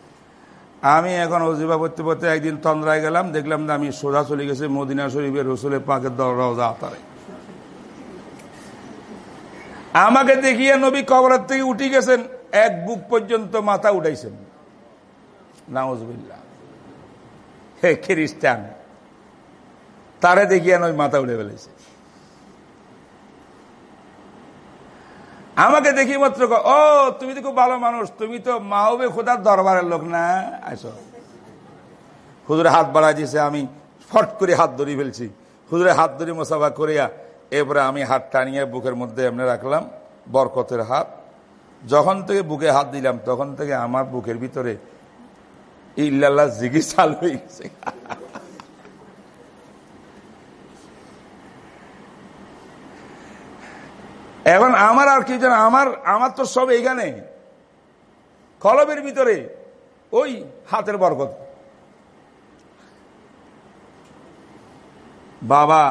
আমি এখন অজিবা পড়তে পড়তে একদিন তন্দ্রায় গেলাম, দেখলাম যে আমি সোজা চলে গেছে মদিনা শরীফের রসুলের পাকের দরজা তারে আমাকে দেখিয়ে নবী কবরের থেকে উঠে গেছেন, এক বুক পর্যন্ত মাথা উঠাইছেন। নাউজবিল্লা হে খ্রিস্টান, তারে দেখিয়ে নবী মাথা উঠে ফেলেছে। আমাকে দেখি মাত্র ও, তুমি তো খুব ভালো মানুষ, তুমি তো মাহবে খোদার দরবারের লোক না? আসো হুজুরে হাত বাড়াই দিয়েছে আমি ফট করে হাত ধরি ফেলছি। হুজুরে হাত ধরি মোসাফা করিয়া এরপরে আমি হাত টানিয়ে বুকের মধ্যে এমনি রাখলাম, বরকতের হাত। যখন থেকে বুকে হাত দিলাম, তখন থেকে আমার বুকের ভিতরে ইল্লাল্লাহ জিগি চালু হয়ে গেছে। এখন আমার আর কি যেন, আমার আমার তো সব এইখানে। কলবের ভিতরে ওই হাতের বরকত। বাবা,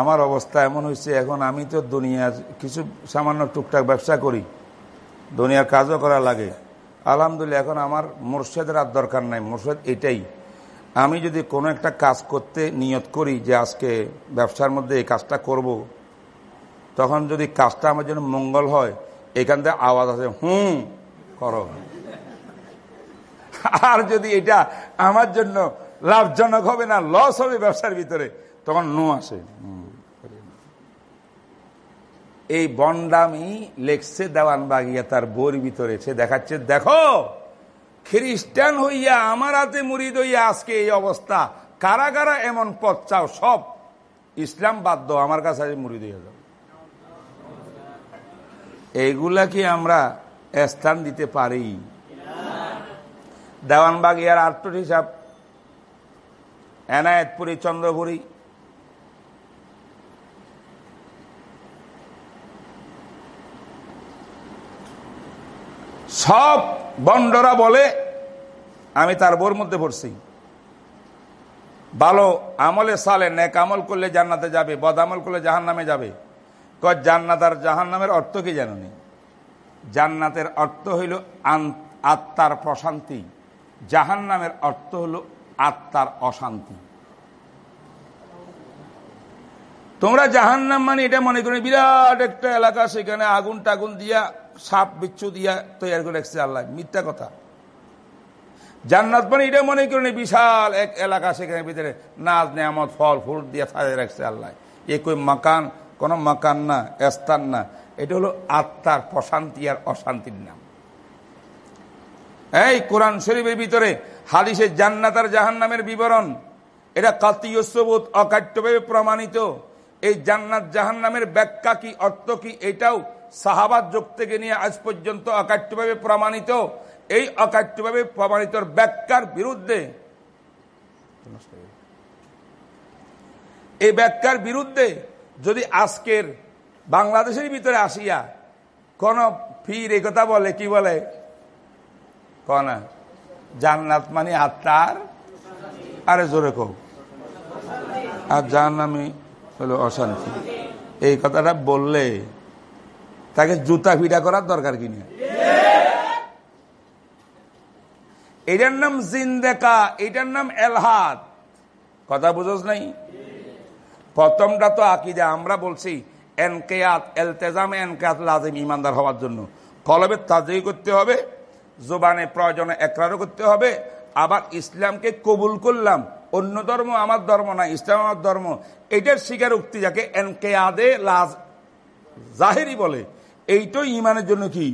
আমার অবস্থা এমন হয়েছে, এখন আমি তো দুনিয়ার কিছু সামান্য টুকটাক ব্যবসা করি। দুনিয়ার কাজও করা লাগে। আলহামদুলিল্লাহ, এখন আমার মোর্শেদের আর দরকার নাই। মোর্শেদ এটাই। আমি যদি কোনো একটা কাজ করতে নিয়ত করি যে আজকে ব্যবসার মধ্যে এই কাজটা করব। তখন যদি কাজটা আমার জন্য মঙ্গল হয়, এখান থেকে আওয়াজ আছে হুম, করো। আর যদি এটা আমার জন্য লাভজনক হবে না লস হবে ব্যবসার ভিতরে, তখন নো আসে। এই বন্ডামি লেখছে দেওয়ান বাগিয়া তার বোর ভিতরে। সে দেখাচ্ছে, দেখো, খ্রিস্টান হইয়া আমার হাতে মুড়িদ হইয়া আজকে এই অবস্থা। কারা কারা এমন পথ চাও, সব ইসলাম বাধ্য আমার কাছে মুড়িদ হইয়া এইগুলা কি আমরা স্থান দিতে পারি? দেওয়ানবাগ দেওয়ানবাগিয়ার আটট হিসাব, এনায়তপুরী চন্দ্রপুরী। সব বন্ডরা বলে, আমি তার বোর মধ্যে পড়ছি। ভালো আমলে সালে, নেক আমল করলে জান্নাতে যাবে, বদ আমল করলে জাহান নামে যাবে। জান্নাত আর জাহান নামের অর্থ কি জানি জান্নাতের অর্থ হইল আত্মার প্রশান্তি। জাহান নামের অর্থ হইল আত্মার অশান্তি। তোমরা জাহান নাম মানে এটা মনে করি, বিরাট একটা এলাকা, সেখানে আগুন টাগুন দিয়া, সাপ বিচ্ছু দিয়া তৈরি করে রাখছে আল্লাহ। মিথ্যা কথা। জান্নাত মানে এটা মনে করেন বিশাল এক এলাকা সেখানে ভিতরে নাচ নেয়ামত, ফল, ফুল দিয়ে সাজিয়ে রাখছে আল্লাহ। এ কই মাকান কোন মাকান না, স্থান না, এটা হলো আত্মার প্রশান্তি আর অশান্তির নাম। এই কোরআন শরীফের ভিতরে হাদিসের জান্নাত আর জাহান নামের বিবরণ, এটা কাতীয় সবুত অকাট্যভাবে প্রমাণিত। এই জান্নাত জাহান নামের ব্যাখ্যা কি, অর্থ কি, এটাও সাহাবাদ যোগ থেকে নিয়ে আজ পর্যন্ত অকাট্যভাবে প্রমাণিত। এই অকাট্যভাবে প্রমাণিত ব্যাখ্যার বিরুদ্ধে, এই ব্যাখ্যার বিরুদ্ধে যদি আজকের বাংলাদেশের ভিতরে আসিয়া কোন ফির এই কথা বলে, কি বলে? কনা? জান্নাত মানে আত্মার? আরে জোরে কো আর জাহান্নামি হলো অশান্তি। এই কথাটা বললে তাকে জুতা ফিটা করার দরকার কিনা এটার নাম জিন্দেকা, এটার নাম এলহাদ। কথা বুঝোস নাই? প্রথমটা তো আকিদা, আমরা বলছি এনকেয়াত, এলতেজাম, এনকেয়াত লাজিম ইমানদার হওয়ার জন্য। কলবে তাজই করতে হবে, জোবানে প্রয়োজনে একরারও করতে হবে, আবার ইসলামকে কবুল করলাম। অন্য ধর্ম আমার ধর্ম না, ইসলাম আমার ধর্ম। এটার শিকার উক্তি যাকে এনকেয়াদে লাজ, জাহেরি বলে। এইটাই ইমানের জন্য কি?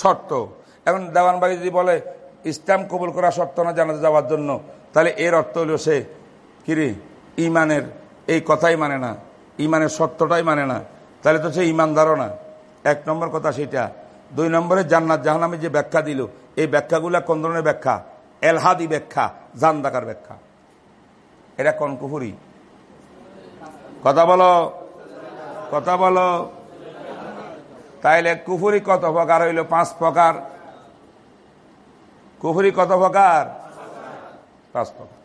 শর্ত। এখন দেওয়ানবাড়ি যদি বলে, ইসলাম কবুল করা শর্ত না জানাতে যাওয়ার জন্য, তাহলে এর অর্থ হল সে কিরে ইমানের এই কথাই মানে না। ইমানের সত্যটাই মানে না। তাহলে তো সে ইমানদারও না। এক নম্বর কথা সেটা। দুই নম্বরে জান্নাত জাহানামে যে ব্যাখ্যা দিল, এই ব্যাখ্যাগুলা কোন ধরনের ব্যাখ্যা? এলহাদি ব্যাখ্যা, জানদাকার ব্যাখ্যা। এটা কোন কুফুরি? কথা বলো। কথা বলো। তাইলে কুফুরি কত প্রকার হইল? পাঁচ প্রকার। কুফুরি কত প্রকার? পাঁচ প্রকার।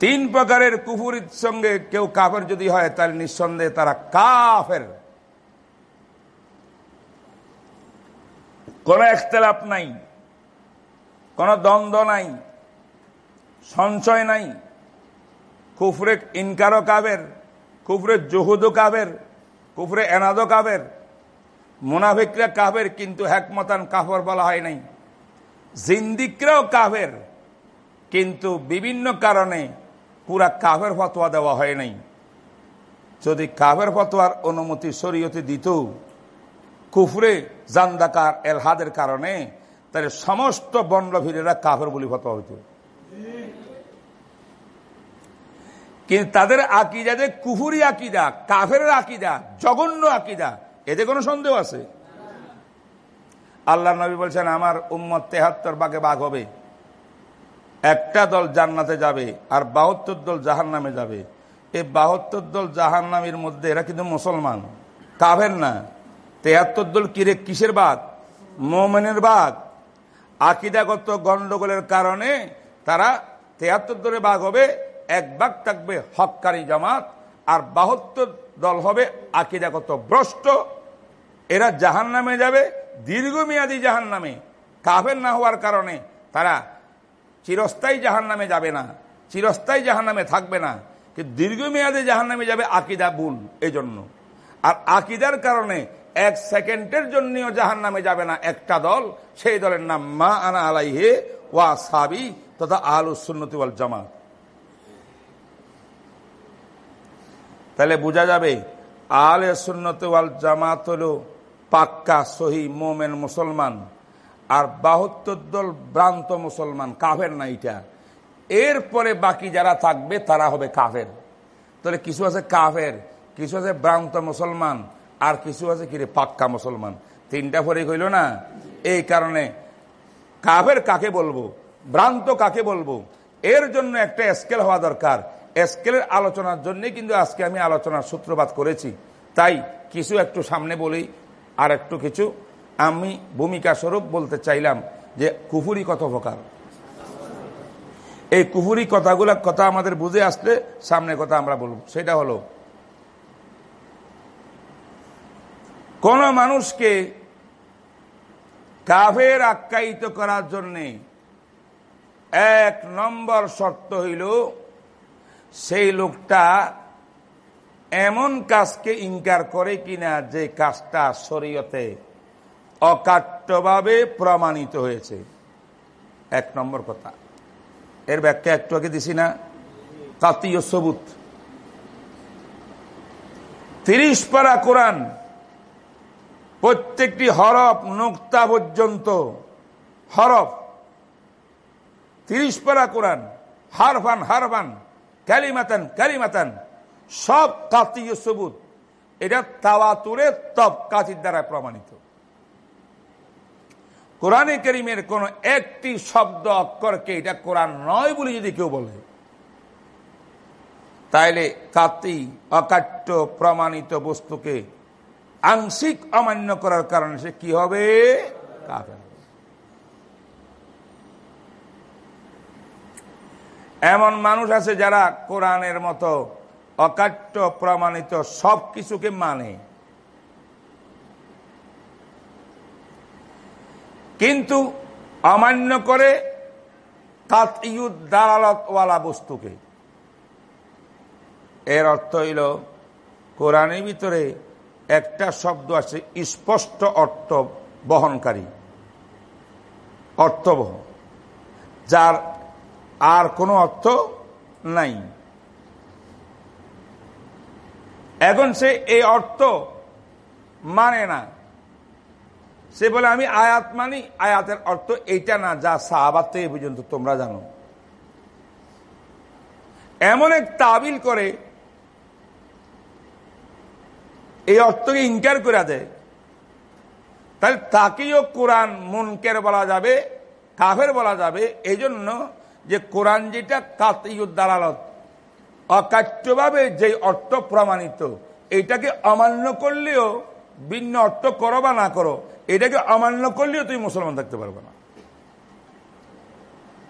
তিন প্রকারের কুফুরির সঙ্গে কেউ কাফের যদি হয়, তাহলে নিঃসন্দেহে তারা কাফের। কোন একতলাপ নাই, কোন দ্বন্দ্ব নাই, সঞ্চয় নাই। কুফরে ইনকারও কাবের কুফরে জহুদও কাবের কুফরে এনাদো কাবের মুনাফিকরা কাবের কিন্তু হ্যাকমতান কাফর বলা হয় নাই। জিন্দিকরাও কাবের কিন্তু বিভিন্ন কারণে পুরা কাভের ফতোয়া দেওয়া হয় নাই। যদি কাভের ফতোয়ার অনুমতি শরীয়তে দিত, কুফরে জান্দাকার এলহাদের কারণে, তাহলে সমস্ত বন্ডভীরেরা কাফের বলি ফতোয়া হইত। কিন্তু তাদের আকিদা যে কুহুরি আকিদা কাফের আকিদা, জঘন্য আকিদা, এতে কোনো সন্দেহ আছে? আল্লাহ নবী বলছেন, আমার উম্মত তেহাত্তর বাঘে বাঘ হবে। একটা দল জান্নাতে যাবে আর বাহাত্তর দল জাহান নামে যাবে। এই বাহাত্তর দল জাহান নামের মধ্যে এরা কিন্তু মুসলমান। কাভের না। তেহাত্তর দল কিরে? কিসের বাঘ মোমেনের বাঘ আকিদাগত গন্ডগোলের কারণে তারা তেহাত্তর দলে বাঘ হবে, এক বাঘ থাকবে হকারী জামাত, আর বাহাত্তর দল হবে আকিদাগত ভ্রষ্ট। এরা জাহান নামে যাবে, দীর্ঘমেয়াদী জাহান নামে কাফের না হওয়ার কারণে তারা চিরস্থায়ী জাহান নামে যাবে না, চিরস্থায়ী জাহান নামে থাকবে না, কিন্তু দীর্ঘমেয়াদে জাহান নামে যাবে আকিদা এই জন্য আর আকিদার কারণে এক সেকেন্ডের জন্যও জাহান নামে যাবে না একটা দল, সেই দলের নাম মা আনা আলাইহে ওয়া সাবি তথা আহলুসুন্নতি ওয়াল জামাত। তাহলে বোঝা যাবে আলে সুন্নত ওয়াল জামাত হল পাক্কা সহি মোমেন মুসলমান। আর বাহাত্তর দল ভ্রান্ত মুসলমান, কাফের না এটা। এরপরে বাকি যারা থাকবে, তারা হবে কাফের। তাহলে কিছু আছে কাফের, কিছু আছে ভ্রান্ত মুসলমান, আর কিছু আছে কিরে পাক্কা মুসলমান। তিনটা ফরে হইল না? এই কারণে কাফের কাকে বলব? ভ্রান্ত কাকে বলব? এর জন্য একটা স্কেল হওয়া দরকার। স্কেলের আলোচনার জন্য কিন্তু আজকে আমি আলোচনার সূত্রপাত করেছি। তাই কিছু একটু সামনে বলি, আর একটু কিছু আমি ভূমিকা স্বরূপ বলতে চাইলাম যে কুহুরি কত প্রকার এই কুহুরি কথাগুলো কথা আমাদের বুঝে আসলে সামনে কথা আমরা বলব। সেটা হলো, কোন মানুষকে কাফের আখ্যায়িত করার জন্যে এক নম্বর শর্ত হইল, সেই লোকটা এমন কাজকে ইনকার করে কিনা যে কাজটা শরীয়তে অকাট্যভাবে প্রমাণিত হয়েছে। এক নম্বর কথা। এর ব্যাখ্যা একটু আগে দিছি না? কাতীয় সবুত। তিরিশ পারা কোরআন, প্রত্যেকটি হরফ নোক্তা পর্যন্ত হরফ। তিরিশ পারা কোরআন, হারফান হারফান, ক্যালিমাতান ক্যালিমাতান, সব কাতীয় সবুত। এটা তাওয়াতুরে তব কাতির দ্বারা প্রমাণিত। কোরআনে করিমের কোন একটি শব্দ, অক্ষরকে এটা কোরআন নয় বলে যদি কেউ বলে, তাইলে কাতি, অকাট্য, প্রমাণিত বস্তুকে আংশিক অমান্য করার কারণে সে কি হবে? এমন মানুষ আছে যারা কোরআনের মতো অকাট্য, প্রমাণিত সব কিছুকে মানে। কিন্তু অমান্য করে দালালতওয়ালা বস্তুকে। এর অর্থ হইল, কোরআনের ভিতরে একটা শব্দ আছে, স্পষ্ট অর্থ বহনকারী। অর্থবহ, যার আর কোনো অর্থ নাই। এখন সে এই অর্থ মানে না। সে বলে, আমি আয়াত মানি, আয়াতের অর্থ এইটা না, যা সাহাবাত থেকে পর্যন্ত তোমরা জানো। এমন এক তাবিল করে, এই অর্থকে ইনকার করে দেয়। তাহলে তাকেও কোরআন মুনকের বলা যাবে, কাফের বলা যাবে এই জন্য যে কোরআন যেটা কাতিউদ্দালালত অকাট্যভাবে যে অর্থ প্রমাণিত এটাকে অমান্য করলেও ভিন্ন অর্থ করো বা না করো, এটাকে অমান্য করলেও তুমি মুসলমান থাকতে পারবে না।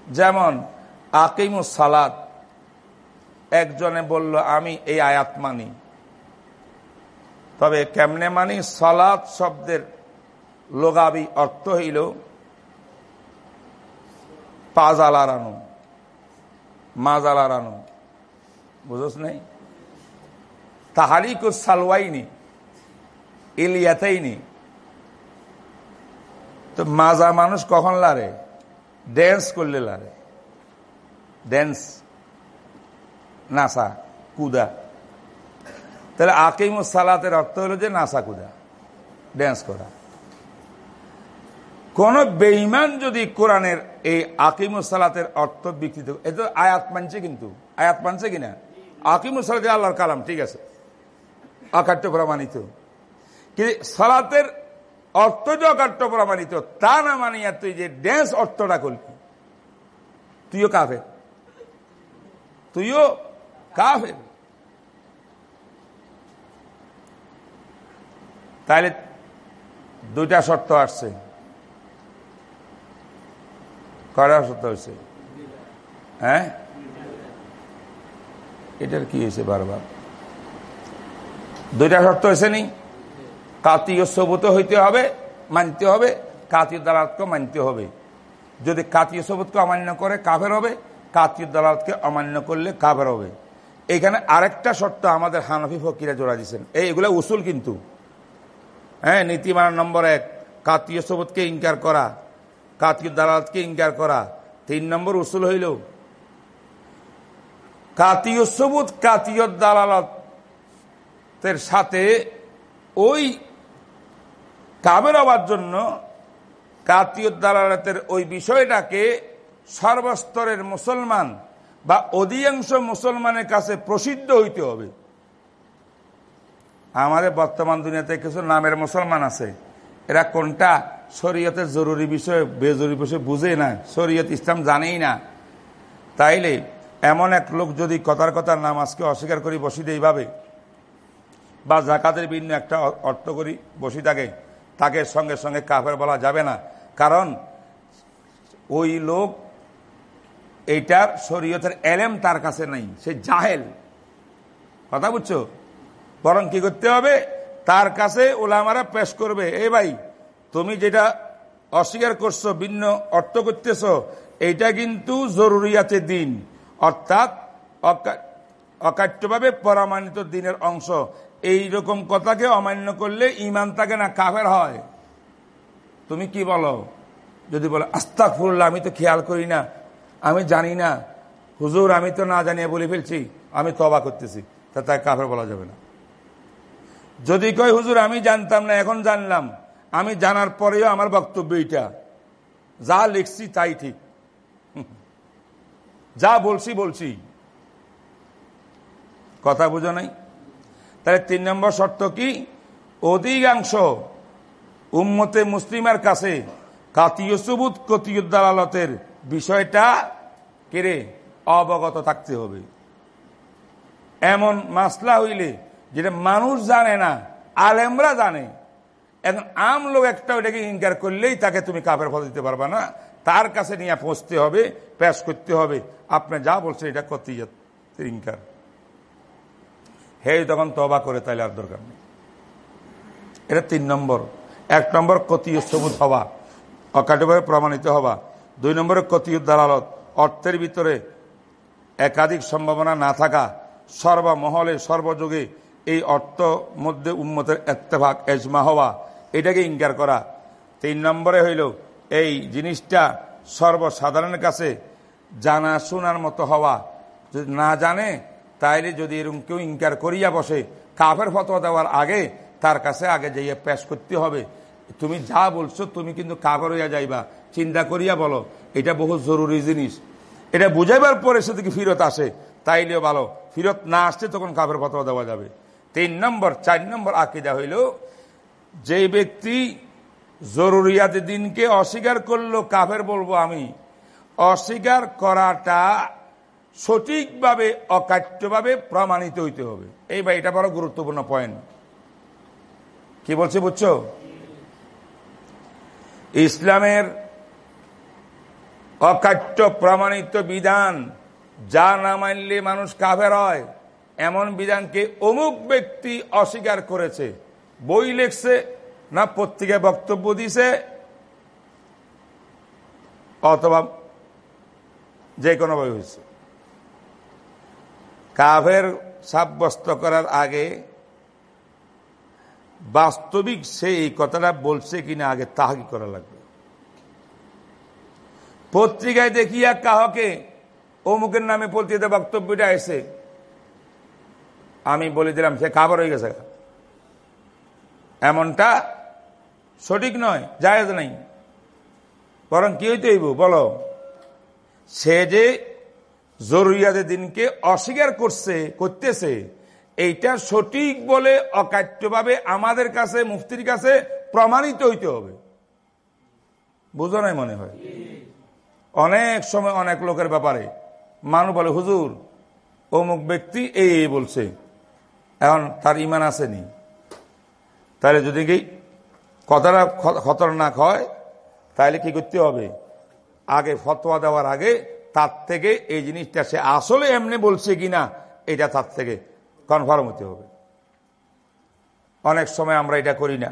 যেমন, আকিমুস সালাদ একজনে বলল, আমি এই আয়াত মানি। তবে কেমনে মানি? সালাদ শব্দের লোগাবি অর্থ হইল, পাজালারানো, মাজালারানো। বুঝোস নেই? তাহারিক সালওয়াইনি ইলিয়াতাইনি। তো মাজা মানুষ কখন লারে? ড্যান্স করলে লারে। Dance NASA, Kuda. তাহলে আকিম সালাতের অর্থ হলো যে নাসা, কুদা। ড্যান্স করা। কোন বেইমান যদি কোরআনের এই আকিম সালাতের অর্থ বিকৃত এ তো আয়াত মানছে কিন্তু। আয়াত মানছে কিনা? আকিম সালাতে আল্লাহর কালাম, ঠিক আছে। অকাট্য প্রমাণিত। সালাতের অর্থ যে অকাট্য প্রমাণিত। তা না মানিয়া তুই যে ড্যান্স অর্থটা করলি। তুইও কাফের। তুইও কাফের। তাহলে দুইটা শর্ত আসছে। কয়টা শর্ত হয়েছে হ্যাঁ? এটার কি হয়েছে বারবার? দুইটা শর্ত হয়েছে নি? কাতীয় সবুত হইতে হবে, মানতে হবে, কাতীয় দালাতকে মানতে হবে। যদি কাতীয় সবুতকে অমান্য করে কাফের হবে, কাতীয় দালাতকে অমান্য করলে কাফের হবে। এখানে আরেকটা শর্ত আমাদের হানফি ফকিরা জোড়া দিচ্ছেন এই এগুলো উসুল কিন্তু। হ্যাঁ নীতিমানা নম্বর এক, কাতীয় সবুতকে ইনকার করা, কাতীয় দালালতকে ইনকার করা। তিন নম্বর উসুল হইল, কাতীয় সবুত কাতীয় দালালতের সাথে ওই কাবের হওয়ার জন্য কাতীয় দালালতের ওই বিষয়টাকে সর্বস্তরের মুসলমান বা অধিকাংশ মুসলমানের কাছে প্রসিদ্ধ হইতে হবে। আমাদের বর্তমান দুনিয়াতে কিছু নামের মুসলমান আছে। এরা কোনটা? শরীয়তের জরুরি বিষয়, বেজরুরি বিষয় বুঝে না। শরীয়ত ইসলাম জানেই না। তাইলে এমন এক লোক যদি কথার কথার নামাজকে অস্বীকার করি বসি এইভাবে বা জাকাতের ভিন্ন একটা অর্থ করি বসি থাকে তাকে সঙ্গে সঙ্গে কাফের বলা যাবে না। কারণ ওই লোক এইটার শরীয়তের এলেম তার কাছে নাই, সে জাহেল। কথা বুঝছ? বরং কি করতে হবে? তার কাছে ওলামারা পেশ করবে, এ ভাই, তুমি যেটা অস্বীকার করছ, ভিন্ন অর্থ করতেছ, এইটা কিন্তু জরুরিয়াতে দিন। অর্থাৎ অকাট্যভাবে পরামানিত দিনের অংশ। এই রকম কথাকে অমান্য করলে ইমান তাকে না, কাফের হয়। তুমি কি বলো? যদি বলো আস্তাক ফুল্লা আমি তো খেয়াল করি না, আমি জানি না। হুজুর, আমি তো না জানিয়ে বলে ফেলছি, আমি তবা করতেছি। তা তাই কাফের বলা যাবে না। যদি কয়, হুজুর, আমি জানতাম না, এখন জানলাম। আমি জানার পরেও আমার বক্তব্য এইটা। যা লিখছি তাই ঠিক। যা বলছি বলছি। কথা বুঝো নাই? তাহলে তিন নম্বর শর্ত কি? অধিকাংশ উম্মতে মুসলিমের কাছে কাতীয় সবুত, কতীয় দালালতের বিষয়টা কেড়ে অবগত থাকতে হবে। এমন মাসলা হইলে যেটা মানুষ জানে না, আলেমরা জানে, এখন আম লোক একটা ওইটাকে ইনকার করলেই তাকে তুমি কাপের ফল দিতে পারবা না। তার কাছে নিয়ে পৌঁছতে হবে, পেশ করতে হবে। আপনি যা বলছেন এটা করতে ইনকার। হে, তখন তবা করে, তাইলে আর দরকার নেই। এটা তিন নম্বর। এক নম্বর কতীয় সবুজ হওয়া অকাটভাবে প্রমাণিত হওয়া। দুই নম্বরে কতীয় দালালত, অর্থের ভিতরে একাধিক সম্ভাবনা না থাকা, সর্বমহলে, সর্বযুগে এই অর্থ মধ্যে উন্মতের এত্তেভাগ এজমা হওয়া, এটাকে ইনকার করা। তিন নম্বরে হইল, এই জিনিসটা সর্বসাধারণের কাছে জানা শোনার মতো হওয়া। যদি না জানে তাইলে যদি এরকম কেউ ইনকার করিয়া বসে, কাফের ফতোয়া দেওয়ার আগে তার কাছে আগে যাইয়া পেশ করতে হবে। তুমি যা বলছো, তুমি কিন্তু কাফের হইয়া যাইবা। চিন্তা করিয়া বলো, এটা বহু জরুরি জিনিস। এটা বুঝাইবার পরে সে থেকে ফিরত আসে। তাইলেও ভালো, ফিরত না আসছে তখন কাফের ফতোয়া দেওয়া যাবে। তিন নম্বর, চার নম্বর আকিদা হইল, যে ব্যক্তি জরুরিয়াতে দিনকে অস্বীকার করল, কাফের বলব আমি, অস্বীকার করাটা সঠিকভাবে, অকাট্যভাবে প্রমাণিত হইতে হবে। এই বা এটা বড় গুরুত্বপূর্ণ পয়েন্ট কি বলছে বুঝছ? ইসলামের অকাট্য প্রমাণিত বিধান যা না মানলে মানুষ কাফের হয়, এমন বিধানকে অমুক ব্যক্তি অস্বীকার করেছে। বই লেখছে না পত্রিকায় বক্তব্য দিছে, অথবা যে কোনো বই হয়েছে কাফের সাব্যস্ত করার আগে বাস্তবিক সে এই কথাটা বলছে কিনা আগে তাহাকি করা লাগবে। পত্রিকায় দেখিয়া কাহকে অমুকের নামে পত্রিকা বক্তব্যটা এসে আমি বলে দিলাম, সে কাবার হয়ে গেছে। এমনটা সঠিক নয়, জায়েজ নাই। বরং কি হইতে হইব? বলো, সে যে জরুরিয়াদের দিনকে অস্বীকার করছে, করতেছে। এইটা সঠিক বলে অকাট্যভাবে আমাদের কাছে, মুফতির কাছে প্রমাণিত হইতে হবে। বুঝো নাই মনে হয়? অনেক সময় অনেক লোকের ব্যাপারে। মানুষ বলে, হুজুর, অমুক ব্যক্তি এই এই বলছে। এখন তার ইমান আসেনি। তাহলে যদি কি কথাটা খতরনাক হয়, তাহলে কি করতে হবে? আগে ফতোয়া দেওয়ার আগে তার থেকে এই জিনিসটা সে আসলে এমনি বলছে কিনা, এটা তার থেকে কনফার্ম হতে হবে। অনেক সময় আমরা এটা করি না।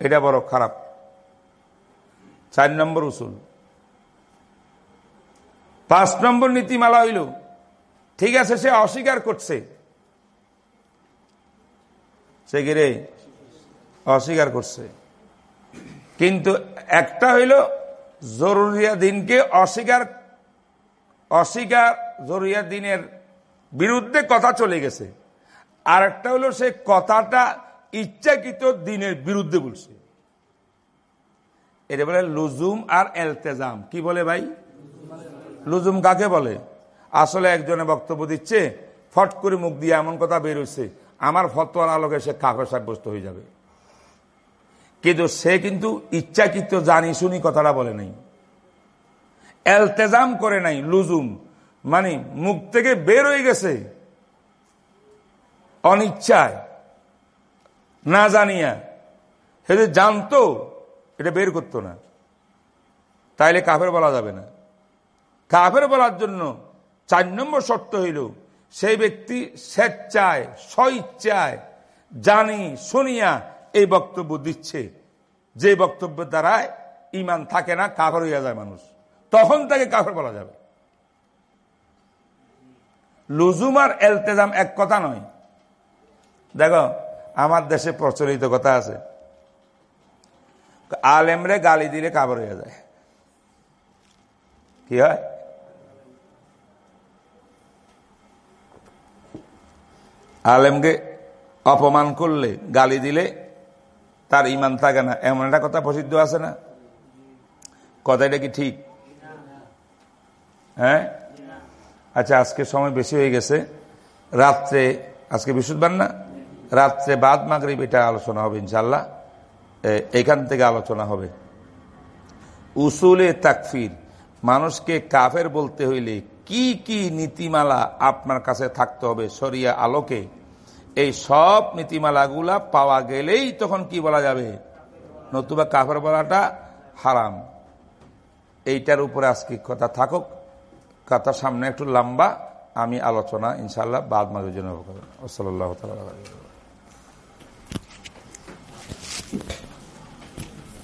এটা বড় খারাপ। চার নম্বর উসুল। পাঁচ নম্বর নীতিমালা হইল, ঠিক আছে, সে অস্বীকার করছে। সে গিরে অস্বীকার করছে। কিন্তু একটা হইল জরুরিয়া দিনকে অস্বীকার অস্বীকার জরুরিয়া দিনের বিরুদ্ধে কথা চলে গেছে। আর একটা হলো সে কথাটা ইচ্ছাকৃত দিনের বিরুদ্ধে বলছে। এটা বলে লুজুম আর এলতেজাম। কি বলে ভাই? লুজুম কাকে বলে? আসলে একজনে বক্তব্য দিচ্ছে, ফট করে মুখ দিয়ে এমন কথা বেরোচ্ছে আমার ফতোয়ার আলোকে সে কাফের সাব্যস্ত হয়ে যাবে। কিন্তু সে কিন্তু ইচ্ছাকৃত জানি শুনি কথাটা বলে নাই। এলতেজাম করে নাই, লুজুম। মানে মুখ থেকে বের হয়ে গেছে। অনিচ্ছায়। না জানিয়া। সে যে জানতো, এটা বের করতো না। তাইলে কাফের বলা যাবে না। কাফের বলার জন্য চার নম্বর শর্ত হইল, সেই ব্যক্তি স্বেচ্ছায়, স্বইচ্ছায় জানি, শুনিয়া এই বক্তব্য দিচ্ছে। যে বক্তব্যের দ্বারায় ইমান থাকে না, কাফের হইয়া যায় মানুষ। তখন তাকে কাফের বলা যাবে। লুজুমার এলতেজাম এক কথা নয়। দেখো, আমার দেশে প্রচলিত কথা আছে। আলেমরে গালি দিলে কাবর হয়ে যায়। কি হয়? আলেমকে অপমান করলে, গালি দিলে তার ইমান থাকে না। এমন একটা কথা প্রসিদ্ধ আছে না? কথাটা কি ঠিক? হ্যাঁ? আচ্ছা আজকে সময় বেশি হয়ে গেছে। রাত্রে, আজকে বিশুদ্ধবার না? রাত্রে বাদ মাগরিব এটা আলোচনা হবে ইনশাল্লাহ এখান থেকে আলোচনা হবে। উসুলে তাকফির। মানুষকে কাফের বলতে হইলে কি কি নীতিমালা আপনার কাছে থাকতে হবে সরিয়া আলোকে? এই সব নীতিমালাগুলা পাওয়া গেলেই তখন কি বলা যাবে? নতুবা কাফের বলাটা হারাম। এইটার উপরে আজকে কথা থাকুক। কথা সামনে একটু লম্বা আমি আলোচনা ইনশাল্লাহ বাদ মাজুর জন্য করবেন